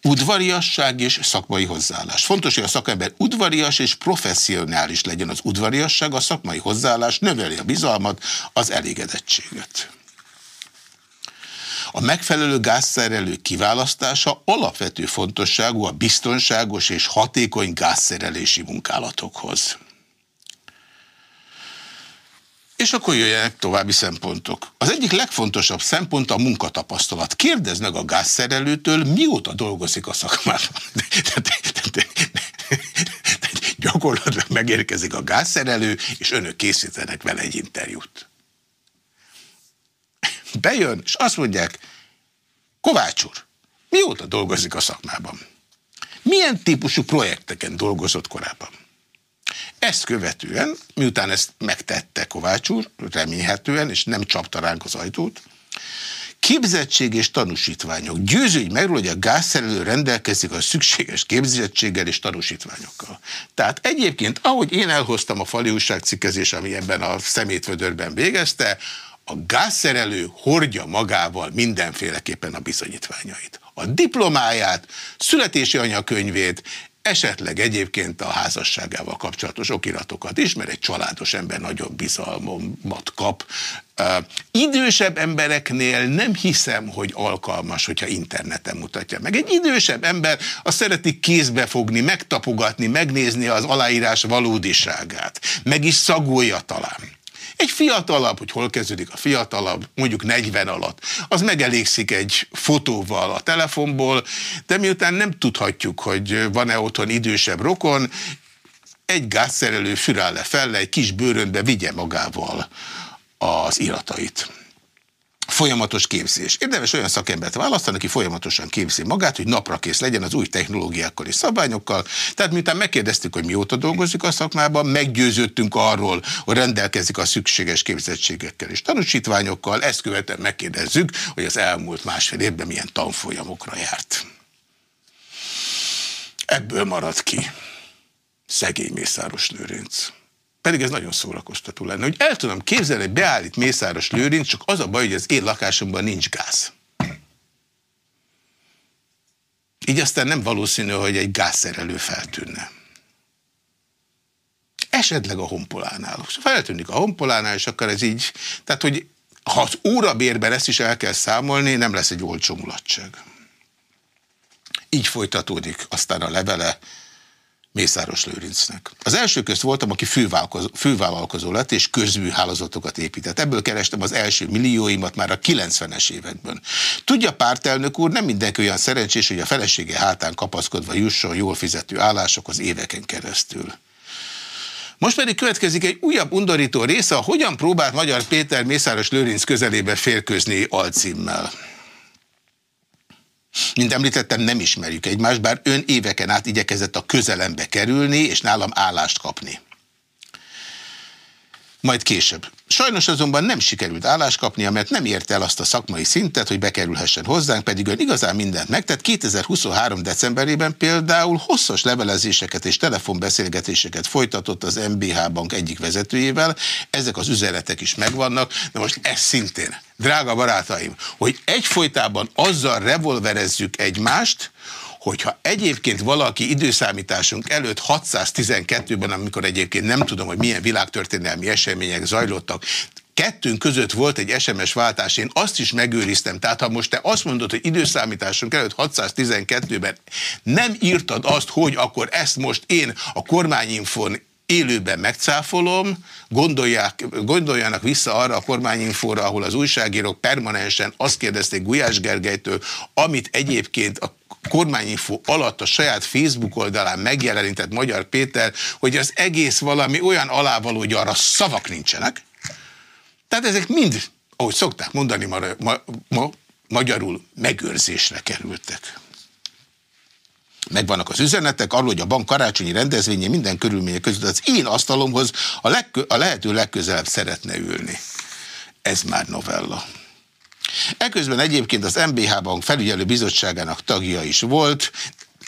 A: Udvariasság és szakmai hozzáállás. Fontos, hogy a szakember udvarias és professzionális legyen az udvariasság, a szakmai hozzáállás növeli a bizalmat, az elégedettséget. A megfelelő gázszerelő kiválasztása alapvető fontosságú a biztonságos és hatékony gázszerelési munkálatokhoz. És akkor jöjjenek további szempontok. Az egyik legfontosabb szempont a munkatapasztalat. Kérdezd meg a gázszerelőtől, mióta dolgozik a szakmában. Gyakorlatilag megérkezik a gázszerelő, és önök készítenek vele egy interjút. Bejön, és azt mondják, Kovács úr, mióta dolgozik a szakmában? Milyen típusú projekteken dolgozott korábban? Ezt követően, miután ezt megtette Kovács úr, remélhetően, és nem csapta ránk az ajtót, Képzettség és tanúsítványok. Győződj meg hogy a gázszerelő rendelkezik a szükséges képzettséggel és tanúsítványokkal. Tehát egyébként, ahogy én elhoztam a fali újságcikkezés, ami ebben a szemétvödörben végezte, a gázszerelő hordja magával mindenféleképpen a bizonyítványait. A diplomáját, születési anyakönyvét, esetleg egyébként a házasságával kapcsolatos okiratokat is, mert egy családos ember nagyobb bizalmat kap. Uh, idősebb embereknél nem hiszem, hogy alkalmas, hogyha interneten mutatja meg. Egy idősebb ember azt szereti kézbe fogni, megtapogatni, megnézni az aláírás valódiságát. Meg is szagolja talán. Egy fiatalabb, hogy hol kezdődik a fiatalabb, mondjuk 40 alatt, az megelégszik egy fotóval a telefonból, de miután nem tudhatjuk, hogy van-e otthon idősebb rokon, egy gázszerelő fürel le fel, egy kis bőrönbe vigye magával az iratait folyamatos képzés. Érdemes olyan szakembert választani, aki folyamatosan képzi magát, hogy napra kész legyen az új technológiákkal és szabványokkal. Tehát miután megkérdeztük, hogy mióta dolgozik a szakmában, meggyőződtünk arról, hogy rendelkezik a szükséges képzettségekkel és tanúsítványokkal, ezt követően megkérdezzük, hogy az elmúlt másfél évben milyen tanfolyamokra járt. Ebből maradt ki szegény Mészáros Lőrinc. Pedig ez nagyon szórakoztató lenne. Hogy el tudom képzelni, hogy beállít Mészáros Lőrinc, csak az a baj, hogy az én lakásomban nincs gáz. Így aztán nem valószínű, hogy egy gázszerelő feltűnne. Esetleg a honpolánál. Feltűnik a honpolánál, és akkor ez így, tehát hogy ha az órabérben ezt is el kell számolni, nem lesz egy olcsó mulatság. Így folytatódik aztán a levele, Mészáros Lőrincnek. Az első közt voltam, aki fővállalkozó, fővállalkozó lett, és közműhálózatokat épített. Ebből kerestem az első millióimat már a 90-es években. Tudja pártelnök úr, nem mindenki olyan szerencsés, hogy a felesége hátán kapaszkodva jusson jól fizető állásokhoz éveken keresztül. Most pedig következik egy újabb undorító része, hogyan próbált Magyar Péter Mészáros Lőrinc közelébe férkőzni alcímmel. Mint említettem, nem ismerjük egymást, bár ön éveken át igyekezett a közelembe kerülni, és nálam állást kapni. Majd később. Sajnos azonban nem sikerült állást kapnia, mert nem érte el azt a szakmai szintet, hogy bekerülhessen hozzánk, pedig ön igazán mindent megtett. 2023. decemberében például hosszas levelezéseket és telefonbeszélgetéseket folytatott az MBH Bank egyik vezetőjével. Ezek az üzenetek is megvannak, de most ez szintén, drága barátaim, hogy egyfolytában azzal revolverezzük egymást, hogyha egyébként valaki időszámításunk előtt 612-ben, amikor egyébként nem tudom, hogy milyen világtörténelmi események zajlottak, kettőnk között volt egy SMS váltás, én azt is megőriztem. Tehát ha most te azt mondod, hogy időszámításunk előtt 612-ben nem írtad azt, hogy akkor ezt most én a kormányinfon élőben megcáfolom, gondolják, gondoljanak vissza arra a kormányinfóra, ahol az újságírók permanensen azt kérdezték Gulyás Gergelytől, amit egyébként a kormányinfo alatt a saját Facebook oldalán megjelenített Magyar Péter, hogy az egész valami olyan alávaló, hogy arra szavak nincsenek. Tehát ezek mind, ahogy szokták mondani ma, ma, ma magyarul, megőrzésre kerültek. Megvannak az üzenetek arról, hogy a bank karácsonyi rendezvénye minden körülmények között az én asztalomhoz a, a lehető legközelebb szeretne ülni. Ez már novella. Eközben egyébként az MBH Bank felügyelő bizottságának tagja is volt,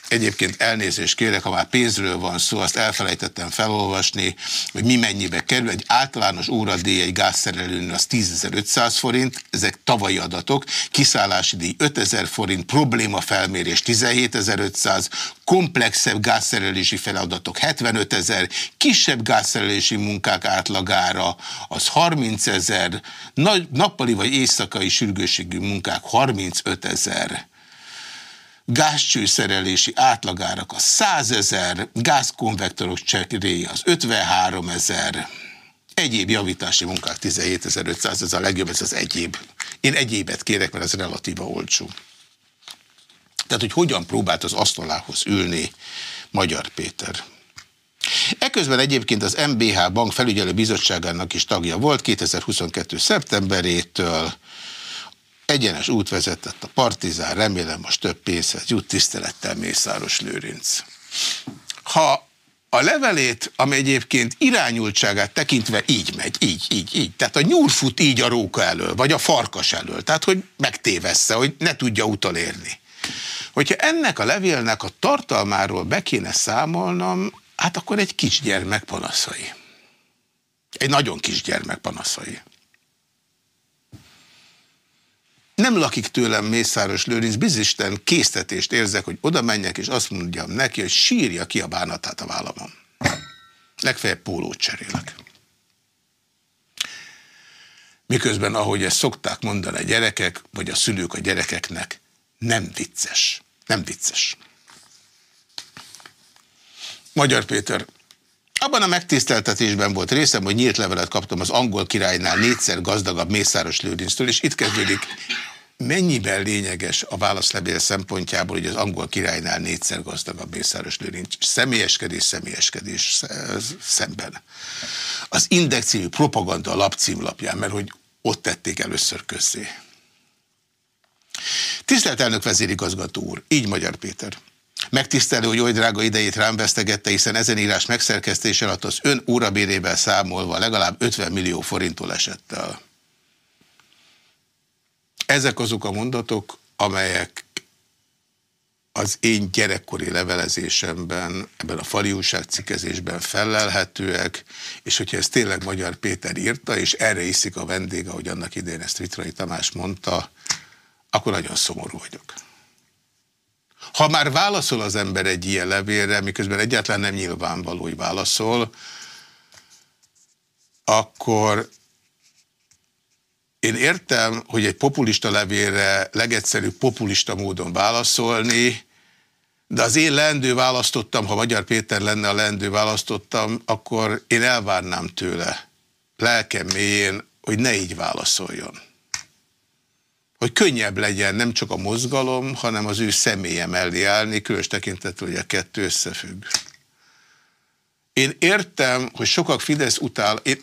A: Egyébként elnézést kérek, ha már pénzről van szó, azt elfelejtettem felolvasni, hogy mi mennyibe kerül. Egy általános óradíj egy gázszerelőn az 10.500 forint, ezek tavalyi adatok, kiszállási díj 5.000 forint, probléma felmérés 17.500, komplexebb gázszerelési feladatok 75.000, kisebb gázszerelési munkák átlagára az 30.000, nappali vagy éjszakai sürgőségű munkák 35.000 gázcsőszerelési átlagárak a 100 ezer, gázkonvektorok cseréje az 53 ezer, egyéb javítási munkák 17.500, ez a legjobb, ez az egyéb. Én egyébet kérek, mert ez relatíva olcsó. Tehát, hogy hogyan próbált az asztalához ülni Magyar Péter. Eközben egyébként az MBH Bank felügyelő bizottságának is tagja volt 2022. szeptemberétől, Egyenes út vezetett a partizán, remélem most több pénzhez jut, tisztelettel Mészáros Lőrinc. Ha a levelét, ami egyébként irányultságát tekintve így megy, így, így, így. Tehát a nyúr fut így a róka elől, vagy a farkas elől. Tehát, hogy megtévessze, hogy ne tudja utolérni. Hogyha ennek a levélnek a tartalmáról be kéne számolnom, hát akkor egy kisgyermek panaszai. Egy nagyon kisgyermek panaszai. Nem lakik tőlem Mészáros Lőrinc, bizisten késztetést érzek, hogy oda menjek, és azt mondjam neki, hogy sírja ki a bánatát a vállamon. Legfeljebb pólót cserélek. Miközben, ahogy ezt szokták mondani a gyerekek, vagy a szülők a gyerekeknek, nem vicces. Nem vicces. Magyar Péter, abban a megtiszteltetésben volt részem, hogy nyílt levelet kaptam az angol királynál négyszer gazdagabb Mészáros Lőrinctől, és itt kezdődik, mennyiben lényeges a válaszlevél szempontjából, hogy az angol királynál négyszer gazdagabb Mészáros Lőrinc. Személyeskedés, személyeskedés szemben. Az Index című propaganda lapcímlapján, mert hogy ott tették először közzé. Tisztelt elnök vezérigazgató úr, így Magyar Péter. Megtisztelő, hogy oly drága idejét rám vesztegette, hiszen ezen írás megszerkesztése alatt az ön órabérével számolva legalább 50 millió forinttól esett el. Ezek azok a mondatok, amelyek az én gyerekkori levelezésemben, ebben a faliúság cikkezésben fellelhetőek, és hogyha ez tényleg Magyar Péter írta, és erre iszik a vendég, ahogy annak idén ezt Vitrai Tamás mondta, akkor nagyon szomorú vagyok. Ha már válaszol az ember egy ilyen levélre, miközben egyáltalán nem nyilvánvaló, hogy válaszol, akkor én értem, hogy egy populista levélre legegyszerűbb populista módon válaszolni, de az én lendő választottam, ha Magyar Péter lenne a lendő választottam, akkor én elvárnám tőle, lelkem mélyén, hogy ne így válaszoljon hogy könnyebb legyen nem csak a mozgalom, hanem az ő személye mellé állni, különös tekintettel, hogy a kettő összefügg. Én értem, hogy sokak Fidesz utál, én,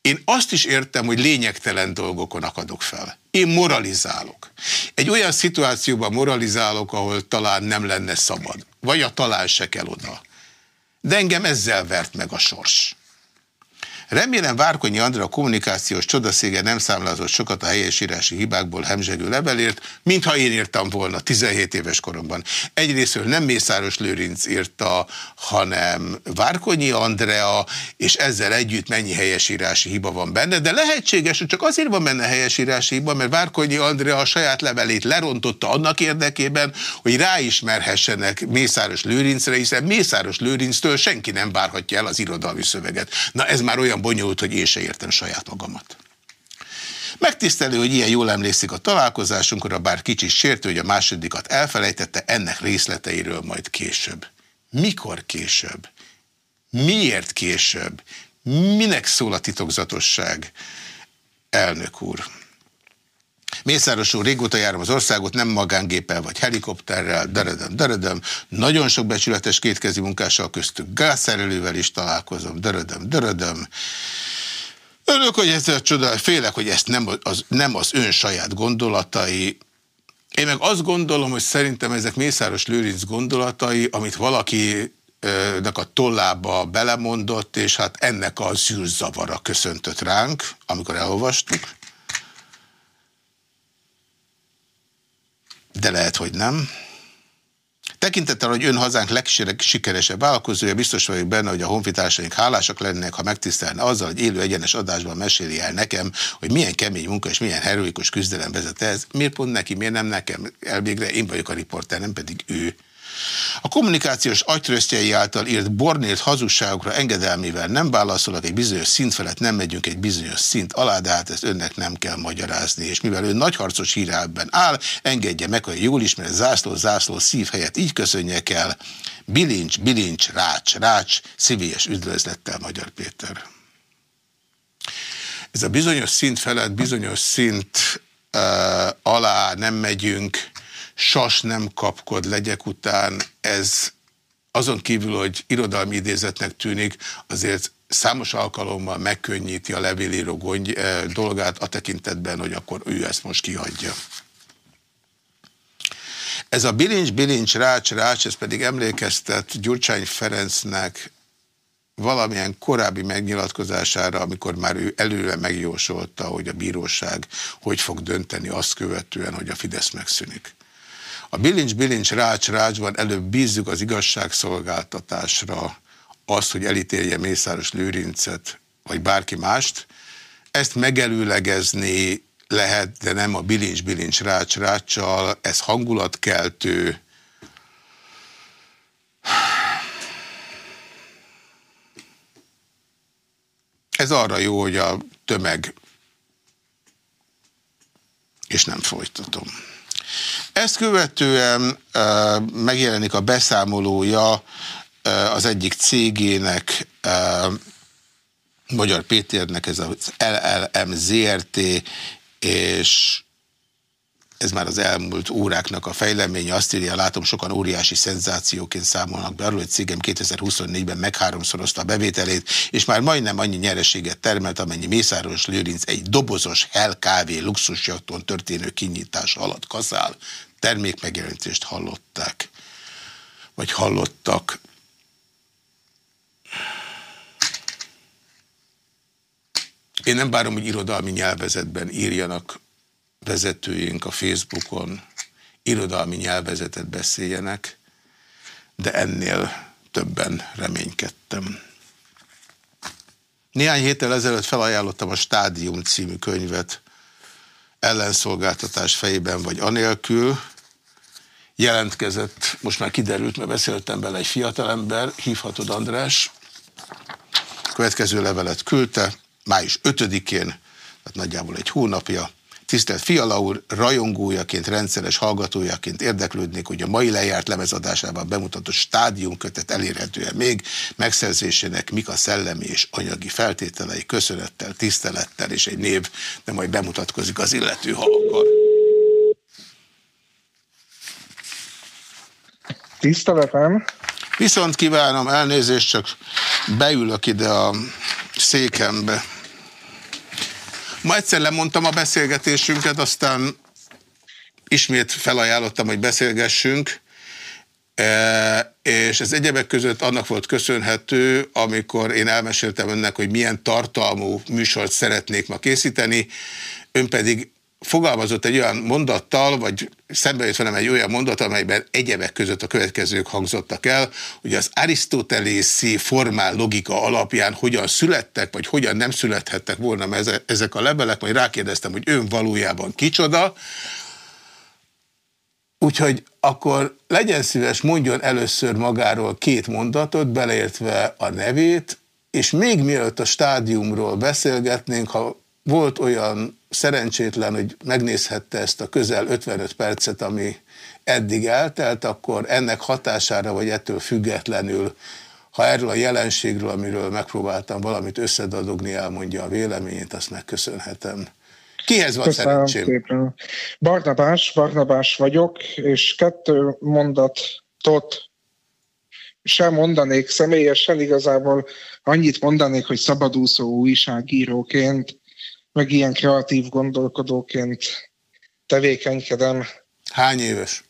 A: én azt is értem, hogy lényegtelen dolgokon akadok fel. Én moralizálok. Egy olyan szituációban moralizálok, ahol talán nem lenne szabad. Vagy a talán se kell oda. De engem ezzel vert meg a sors. Remélem Várkonyi Andra a kommunikációs csodaszége nem számlázott sokat a helyesírási hibákból hemzsegő levelért, mintha én írtam volna 17 éves koromban. Egyrésztől nem Mészáros Lőrinc írta, hanem Várkonyi Andrea, és ezzel együtt mennyi helyesírási hiba van benne, de lehetséges, hogy csak azért van benne helyesírási hiba, mert Várkonyi Andrea a saját levelét lerontotta annak érdekében, hogy ráismerhessenek Mészáros Lőrincre, hiszen Mészáros Lőrinctől senki nem várhatja el az irodalmi szöveget. Na ez már olyan olyan bonyolult, hogy én se értem saját magamat. Megtisztelő, hogy ilyen jól emlékszik a találkozásunkra, bár kicsit sértő, hogy a másodikat elfelejtette, ennek részleteiről majd később. Mikor később? Miért később? Minek szól a titokzatosság? Elnök úr. Mészáros úr, régóta járom az országot, nem magángéppel vagy helikopterrel, dörödöm, dörödöm. Nagyon sok becsületes kétkezi munkással köztük gázszerelővel is találkozom, dörödöm, dörödöm. Örülök, hogy ez a csoda, félek, hogy ezt nem az, nem az ön saját gondolatai. Én meg azt gondolom, hogy szerintem ezek Mészáros Lőrinc gondolatai, amit valaki nek a tollába belemondott, és hát ennek a zűrzavara köszöntött ránk, amikor elolvastuk. De lehet, hogy nem. Tekintettel, hogy ön hazánk legsikeresebb vállalkozója, biztos vagyok benne, hogy a honfitársaink hálásak lennének, ha megtisztelne azzal, hogy élő egyenes adásban meséli el nekem, hogy milyen kemény munka és milyen heroikus küzdelem vezet ez. Miért pont neki, miért nem nekem? Elvégre én vagyok a riporter, nem pedig ő. A kommunikációs agytröztjei által írt bornélt hazugságokra engedelmével nem válaszolok, egy bizonyos szint felett nem megyünk egy bizonyos szint alá, de hát ezt önnek nem kell magyarázni. És mivel ő nagyharcos hírában áll, engedje meg, hogy jól ismert zászló, zászló szív helyett így köszönjek el. Bilincs, bilincs, rács, rács, szívélyes üdvözlettel, Magyar Péter. Ez a bizonyos szint felett, bizonyos szint uh, alá nem megyünk, sas nem kapkod legyek után, ez azon kívül, hogy irodalmi idézetnek tűnik, azért számos alkalommal megkönnyíti a levélíró gondj, eh, dolgát a tekintetben, hogy akkor ő ezt most kihagyja. Ez a bilincs, bilincs, rács, rács, ez pedig emlékeztet Gyurcsány Ferencnek valamilyen korábbi megnyilatkozására, amikor már ő előre megjósolta, hogy a bíróság hogy fog dönteni azt követően, hogy a Fidesz megszűnik. A bilincs-bilincs rács-rácsban előbb bízzuk az igazságszolgáltatásra azt, hogy elítélje Mészáros Lőrincet, vagy bárki mást. Ezt megelőlegezni lehet, de nem a bilincs-bilincs rács-ráccsal, ez hangulatkeltő. Ez arra jó, hogy a tömeg, és nem folytatom. Ezt követően megjelenik a beszámolója az egyik cégének, Magyar Péternek, ez az LLM ZRT, és ez már az elmúlt óráknak a fejleménye, azt írja, látom, sokan óriási szenzációként számolnak be arról, hogy cégem 2024-ben megháromszorozta a bevételét, és már majdnem annyi nyereséget termelt, amennyi Mészáros Lőrinc egy dobozos Hell kávé luxusjaton történő kinyitás alatt kaszál. Termékmegjelentést hallották, vagy hallottak. Én nem várom, hogy irodalmi nyelvezetben írjanak vezetőink a Facebookon irodalmi nyelvezetet beszéljenek, de ennél többen reménykedtem. Néhány héttel ezelőtt felajánlottam a Stádium című könyvet ellenszolgáltatás fejében vagy anélkül. Jelentkezett, most már kiderült, mert beszéltem vele egy fiatalember, hívhatod András. Következő levelet küldte, május 5-én, tehát nagyjából egy hónapja. Tisztelt Fiala úr, rajongójaként, rendszeres hallgatójaként érdeklődnék, hogy a mai lejárt lemezadásában bemutatott stádiumkötet elérhetően még megszerzésének mik a szellemi és anyagi feltételei, köszönettel, tisztelettel és egy név, de majd bemutatkozik az illető, ha akar.
B: Tiszteletem.
A: Viszont kívánom, elnézést, csak beülök ide a székembe. Ma egyszer lemondtam a beszélgetésünket, aztán ismét felajánlottam, hogy beszélgessünk, e, és ez egyebek között annak volt köszönhető, amikor én elmeséltem önnek, hogy milyen tartalmú műsort szeretnék ma készíteni, ön pedig fogalmazott egy olyan mondattal, vagy szembe jött velem egy olyan mondat, amelyben egyebek között a következők hangzottak el, hogy az arisztotelészi formál logika alapján hogyan születtek, vagy hogyan nem születhettek volna ezek a levelek, majd rákérdeztem, hogy ön valójában kicsoda, Úgyhogy akkor legyen szíves, mondjon először magáról két mondatot, beleértve a nevét, és még mielőtt a stádiumról beszélgetnénk, ha volt olyan szerencsétlen, hogy megnézhette ezt a közel 55 percet, ami eddig eltelt, akkor ennek hatására, vagy ettől függetlenül Ha erről a jelenségről, amiről megpróbáltam valamit összedadogni, elmondja a véleményét, azt megköszönhetem. Kihez van Köszönöm szerencsém? Szépen.
B: Barnabás, Barnabás vagyok, és kettő mondatot sem mondanék személyesen, igazából annyit mondanék, hogy szabadúszó újságíróként, meg ilyen kreatív gondolkodóként tevékenykedem.
A: Hány éves?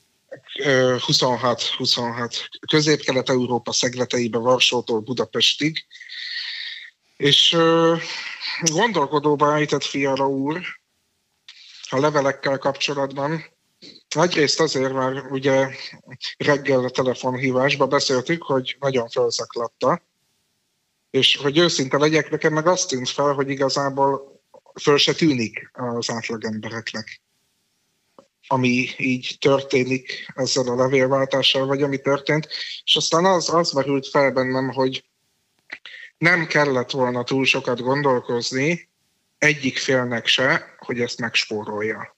B: 26, 26. Közép-Kelet-Európa szegleteibe, Varsótól Budapestig. És gondolkodóba állított Fiala úr a levelekkel kapcsolatban. Egyrészt azért, mert ugye reggel a telefonhívásba beszéltük, hogy nagyon felszaklatta, és hogy őszinte legyek, nekem meg azt tűnt fel, hogy igazából föl se tűnik az átlagembereknek ami így történik ezzel a levélváltással, vagy ami történt. És aztán az, az merült fel bennem, hogy nem kellett volna túl sokat gondolkozni egyik félnek se, hogy ezt megspórolja.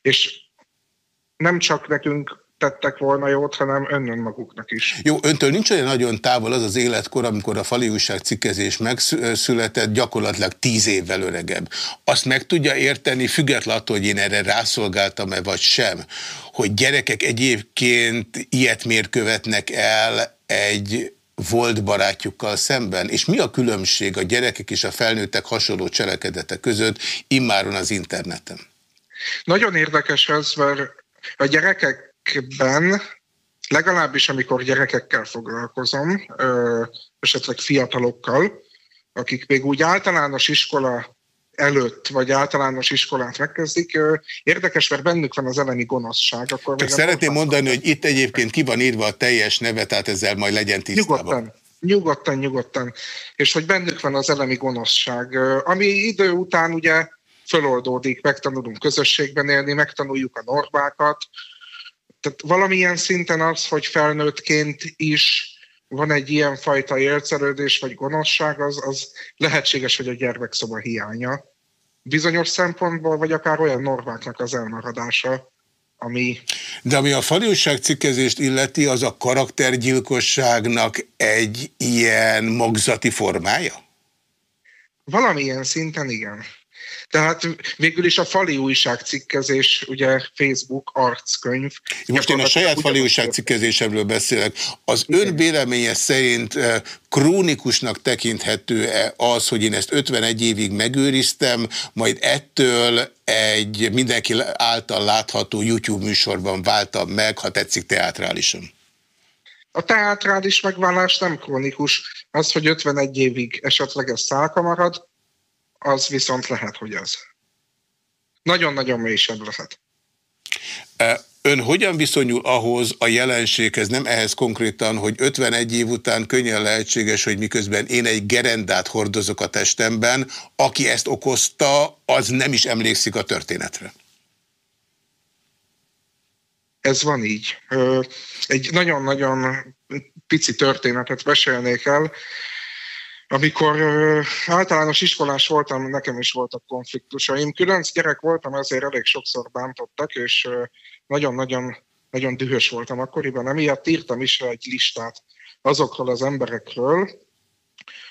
B: És nem csak nekünk tettek volna jót, hanem önnön maguknak is.
A: Jó, öntől nincs olyan nagyon távol az az életkor, amikor a fali újság cikkezés megszületett, gyakorlatilag tíz évvel öregebb. Azt meg tudja érteni, függetlenül attól, hogy én erre rászolgáltam-e vagy sem, hogy gyerekek egyébként ilyet miért követnek el egy volt barátjukkal szemben? És mi a különbség a gyerekek és a felnőttek hasonló cselekedetek között immáron az interneten?
B: Nagyon érdekes ez, mert a gyerekek gyerekekben, legalábbis amikor gyerekekkel foglalkozom, esetleg fiatalokkal, akik még úgy általános iskola előtt, vagy általános iskolát megkezdik. Érdekes, mert bennük van az elemi gonoszság.
A: Akkor Csak szeretném mondani, hogy itt egyébként ki van írva a teljes neve, tehát ezzel majd legyen tisztában.
B: Nyugodtan, nyugodtan, nyugodtan. És hogy bennük van az elemi gonoszság, ami idő után ugye föloldódik, megtanulunk közösségben élni, megtanuljuk a normákat, tehát valamilyen szinten az, hogy felnőttként is van egy ilyen fajta élcelődés vagy gonoszság, az, az lehetséges, hogy a gyermekszoba hiánya. Bizonyos szempontból, vagy akár olyan normáknak az elmaradása, ami...
A: De ami a faliusság cikkezést illeti, az a karaktergyilkosságnak egy ilyen magzati formája?
B: Valamilyen szinten igen. Tehát végül is a fali újságcikkezés, ugye Facebook arckönyv.
A: Most én a saját fali újságcikkezésemről beszélek. Az ön véleménye szerint eh, krónikusnak tekinthető-e az, hogy én ezt 51 évig megőriztem, majd ettől egy mindenki által látható YouTube műsorban váltam meg, ha tetszik teátrálisan?
B: A teátrális megválás nem krónikus. Az, hogy 51 évig esetleg ez szálka marad, az viszont lehet, hogy az. Nagyon-nagyon mélyebb lehet.
A: Ön hogyan viszonyul ahhoz a jelenséghez, nem ehhez konkrétan, hogy 51 év után könnyen lehetséges, hogy miközben én egy gerendát hordozok a testemben, aki ezt okozta, az nem is emlékszik a történetre?
B: Ez van így. Egy nagyon-nagyon pici történetet mesélnék el. Amikor általános iskolás voltam, nekem is voltak konfliktusaim. Különc gyerek voltam, ezért elég sokszor bántottak, és nagyon-nagyon nagyon dühös voltam akkoriban. Emiatt írtam is egy listát azokról az emberekről,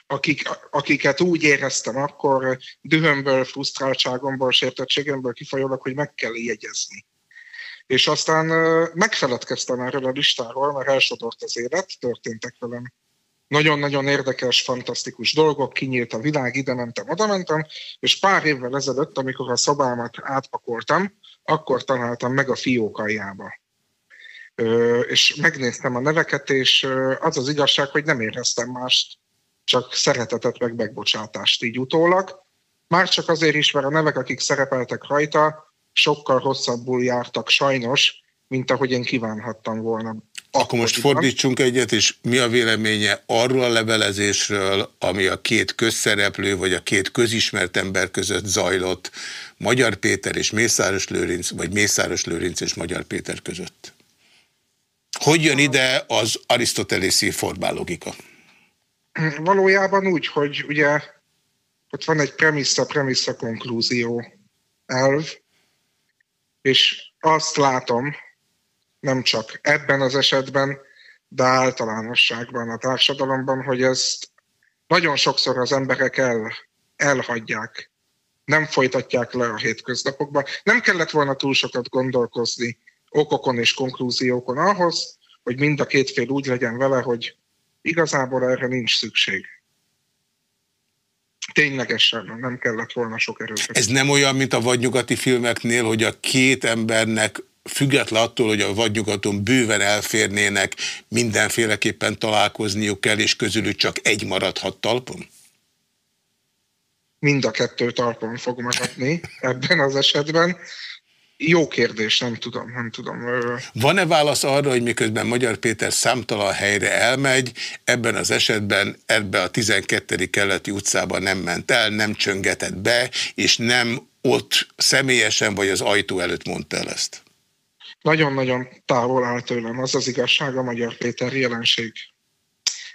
B: akik, akiket úgy éreztem akkor dühömből, frusztráltságomból, sértettségemből kifolyólag, hogy meg kell jegyezni. És aztán megfeledkeztem erről a listáról, mert elsodort az élet, történtek velem nagyon-nagyon érdekes, fantasztikus dolgok, kinyílt a világ, ide mentem, oda mentem, és pár évvel ezelőtt, amikor a szobámat átpakoltam, akkor találtam meg a fiók aljába. Ö, és megnéztem a neveket, és az az igazság, hogy nem éreztem mást, csak szeretetet, meg megbocsátást így utólag. Már csak azért is, mert a nevek, akik szerepeltek rajta, sokkal hosszabbul jártak sajnos, mint ahogy én kívánhattam volna.
A: Akkor most fordítsunk egyet, és mi a véleménye arról a levelezésről, ami a két közszereplő, vagy a két közismert ember között zajlott, Magyar Péter és Mészáros Lőrinc, vagy Mészáros Lőrinc és Magyar Péter között? Hogy jön ide az arisztotelészi formálogika?
B: Valójában úgy, hogy ugye ott van egy premissza-premissza konklúzió elv, és azt látom, nem csak ebben az esetben, de általánosságban a társadalomban, hogy ezt nagyon sokszor az emberek el, elhagyják, nem folytatják le a hétköznapokban. Nem kellett volna túl sokat gondolkozni okokon és konklúziókon ahhoz, hogy mind a két fél úgy legyen vele, hogy igazából erre nincs szükség. Ténylegesen nem kellett volna sok erőt.
A: Ez nem olyan, mint a vadnyugati filmeknél, hogy a két embernek független attól, hogy a vadnyugaton bőven elférnének, mindenféleképpen találkozniuk kell, és közülük csak egy maradhat talpon?
B: Mind a kettő talpon fog maradni ebben az esetben. Jó kérdés, nem tudom, nem tudom.
A: Van-e válasz arra, hogy miközben Magyar Péter számtalan helyre elmegy, ebben az esetben ebbe a 12. keleti utcában nem ment el, nem csöngetett be, és nem ott személyesen vagy az ajtó előtt mondta el ezt?
B: Nagyon-nagyon távol áll tőlem az az igazság a Magyar Péter jelenség.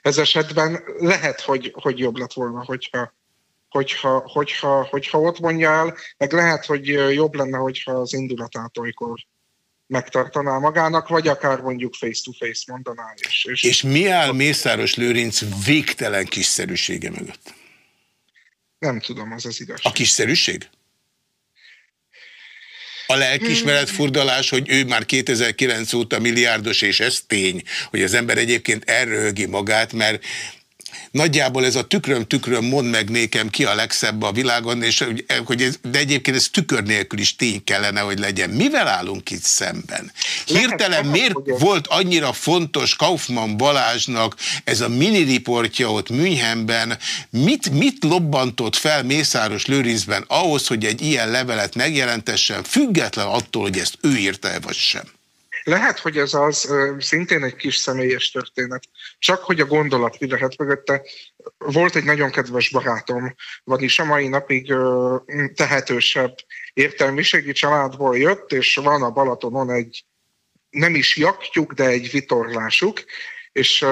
B: Ez esetben lehet, hogy, hogy jobb lett volna, hogyha hogyha, hogyha, hogyha ott mondja el, meg lehet, hogy jobb lenne, hogyha az indulatát olykor megtartaná magának, vagy akár mondjuk face-to-face mondaná.
A: És, és, és mi áll Mészáros Lőrinc végtelen kiszerűsége mögött?
B: Nem tudom, az az igazság.
A: A kiszerűség? A lelkismeret furdalás, hogy ő már 2009 óta milliárdos, és ez tény, hogy az ember egyébként elröhögi magát, mert Nagyjából ez a tükröm, tükröm, mond meg nékem ki a legszebb a világon, és hogy ez, de egyébként ez tükör nélkül is tény kellene, hogy legyen. Mivel állunk itt szemben? Hirtelen miért volt annyira fontos Kaufmann Balázsnak ez a mini riportja ott Münchenben? Mit, mit lobbantott fel Mészáros Lőrincben ahhoz, hogy egy ilyen levelet megjelentessen, független attól, hogy ezt ő írta-e vagy sem?
B: Lehet, hogy ez az szintén egy kis személyes történet. Csak hogy a gondolat mi lehet mögötte. Volt egy nagyon kedves barátom, vagyis a mai napig tehetősebb értelmiségi családból jött, és van a Balatonon egy nem is jaktyuk, de egy vitorlásuk, és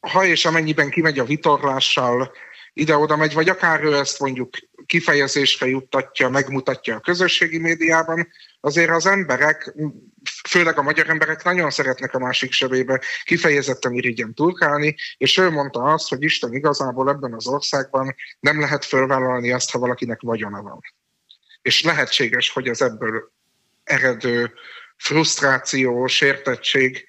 B: ha és amennyiben kimegy a vitorlással, ide-oda megy, vagy akár ő ezt mondjuk kifejezésre juttatja, megmutatja a közösségi médiában, azért az emberek, főleg a magyar emberek nagyon szeretnek a másik sebébe kifejezetten irigyen turkálni, és ő mondta azt, hogy Isten igazából ebben az országban nem lehet fölvállalni azt, ha valakinek vagyona van. És lehetséges, hogy az ebből eredő frusztráció, sértettség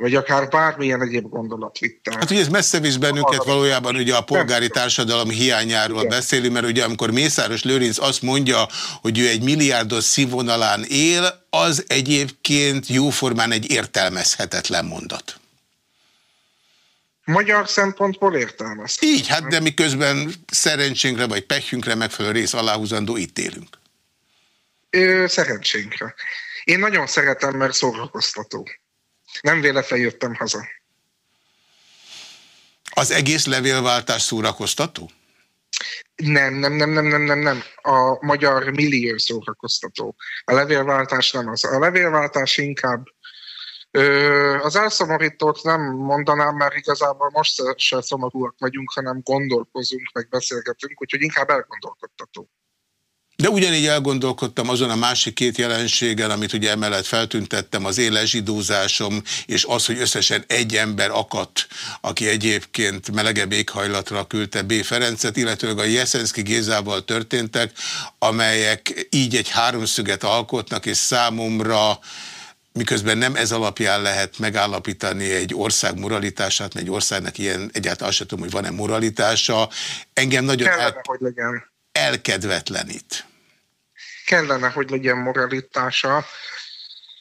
B: vagy akár bármilyen egyéb gondolat vitte.
A: Hát ugye ez messze visz bennünket valójában ugye a polgári társadalom hiányáról Igen. beszélünk, mert ugye amikor Mészáros Lőrinc azt mondja, hogy ő egy milliárdos színvonalán él, az egyébként jóformán egy értelmezhetetlen mondat.
B: Magyar szempontból értelmez.
A: Így, hát de miközben szerencsénkre vagy pehünkre megfelelő rész aláhúzandó itt élünk.
B: Ö, szerencsénkre. Én nagyon szeretem, mert szórakoztató. Nem véletlen jöttem haza.
A: Az egész levélváltás szórakoztató?
B: Nem, nem, nem, nem, nem, nem, nem. A magyar millió szórakoztató. A levélváltás nem az. A levélváltás inkább Ö, az elszomorítót nem mondanám, mert igazából most se szomorúak vagyunk, hanem gondolkozunk, meg beszélgetünk, úgyhogy inkább elgondolkodtató.
A: De ugyanígy elgondolkodtam azon a másik két jelenségen, amit ugye emellett feltüntettem, az éles zsidózásom, és az, hogy összesen egy ember akadt, aki egyébként melegebb éghajlatra küldte B. Ferencet, illetőleg a Jeszenszki Gézával történtek, amelyek így egy háromszöget alkotnak, és számomra miközben nem ez alapján lehet megállapítani egy ország moralitását, mert egy országnak ilyen egyáltalán azt sem tudom, hogy van-e moralitása. Engem nagyon
B: Kellene, el... hogy legyen
A: elkedvetlenít
B: kellene, hogy legyen moralitása.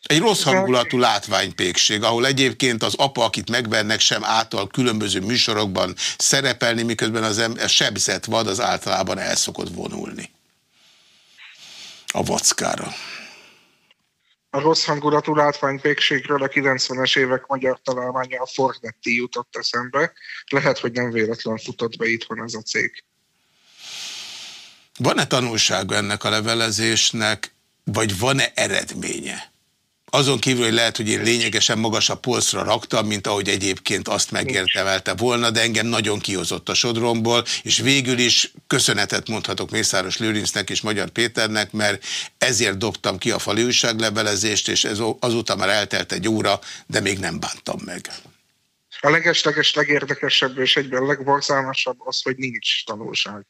A: Egy rossz hangulatú látványpékség, ahol egyébként az apa, akit megvernek, sem által különböző műsorokban szerepelni, miközben az ember sebzett vad az általában el szokott vonulni. A vackára.
B: A rossz hangulatú látványpékségről a 90-es évek magyar találmánya a Fornetti jutott eszembe. Lehet, hogy nem véletlen futott be itthon ez a cég.
A: Van-e tanulsága ennek a levelezésnek, vagy van-e eredménye? Azon kívül, hogy lehet, hogy én lényegesen magasabb polcra raktam, mint ahogy egyébként azt megértemelte volna, de engem nagyon kihozott a sodromból, és végül is köszönetet mondhatok Mészáros Lőrincnek és Magyar Péternek, mert ezért dobtam ki a fali újságlevelezést, és ez azóta már eltelt egy óra, de még nem bántam meg.
B: A legesleges, legérdekesebb és egyben legborzalmasabb az, hogy nincs tanulság.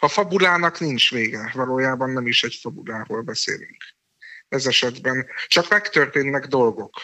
B: A fabulának nincs vége, valójában nem is egy fabuláról beszélünk. Ez esetben csak megtörténnek dolgok.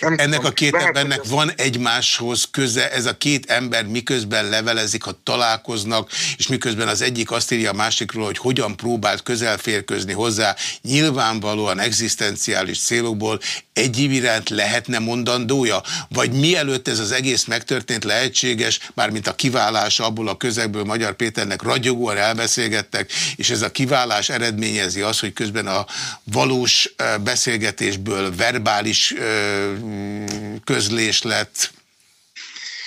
A: Nem Ennek tudom, a két lehet, embernek van egymáshoz köze, ez a két ember miközben levelezik, ha találkoznak, és miközben az egyik azt írja a másikról, hogy hogyan próbált közelférközni hozzá, nyilvánvalóan egzisztenciális célokból egy iránt lehetne mondandója? Vagy mielőtt ez az egész megtörtént lehetséges, mármint a kiválás abból a közegből Magyar Péternek ragyogóan elbeszélgettek, és ez a kiválás eredményezi az, hogy közben a valós beszélgetésből verbális közlés lett.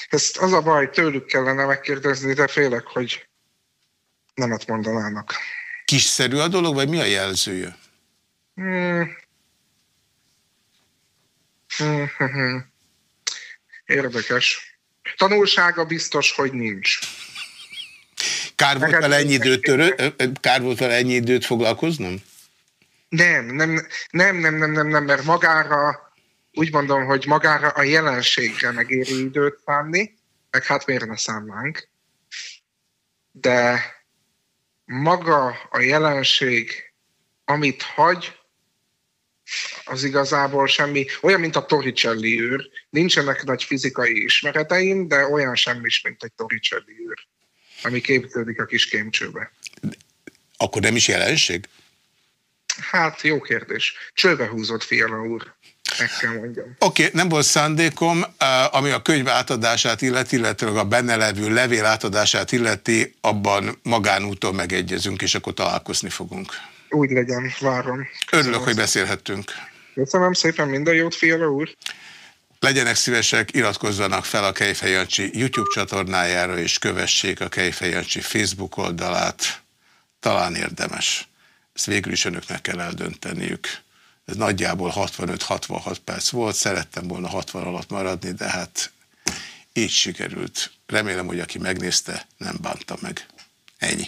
B: Ezt az a baj, tőlük kellene megkérdezni, de félek, hogy nemet mondanának.
A: Kiszerű a dolog, vagy mi a jelzője? Hmm.
B: Hmm. Érdekes. Tanulsága biztos, hogy nincs.
A: Kár volt vele ennyi időt, törő, kár volt vele ennyi időt foglalkoznom?
B: Nem, nem, nem, nem, nem, nem, nem, mert magára úgy mondom, hogy magára a jelenségre megéri időt szánni, meg hát miért ne szánnánk, de maga a jelenség, amit hagy, az igazából semmi, olyan, mint a Torricelli űr. Nincsenek nagy fizikai ismereteim, de olyan semmis, mint egy Torricelli űr, ami képződik a kis kémcsőbe.
A: Akkor nem is jelenség?
B: Hát, jó kérdés. Csőbe húzott fiala úr. Oké,
A: okay, nem volt szándékom, eh, ami a könyv átadását illeti, illetve a benne levő levél átadását illeti, abban magánúton megegyezünk, és akkor találkozni fogunk.
B: Úgy legyen, várom.
A: Köszönöm Örülök, hogy beszélhettünk.
B: Köszönöm szépen, minden jót, Fiala úr.
A: Legyenek szívesek, iratkozzanak fel a Kejfej Jancsi YouTube csatornájára, és kövessék a Kejfej Jancsi Facebook oldalát. Talán érdemes. Ezt végül is önöknek kell eldönteniük. Ez nagyjából 65-66 perc volt, szerettem volna 60 alatt maradni, de hát így sikerült. Remélem, hogy aki megnézte, nem bánta meg. Ennyi.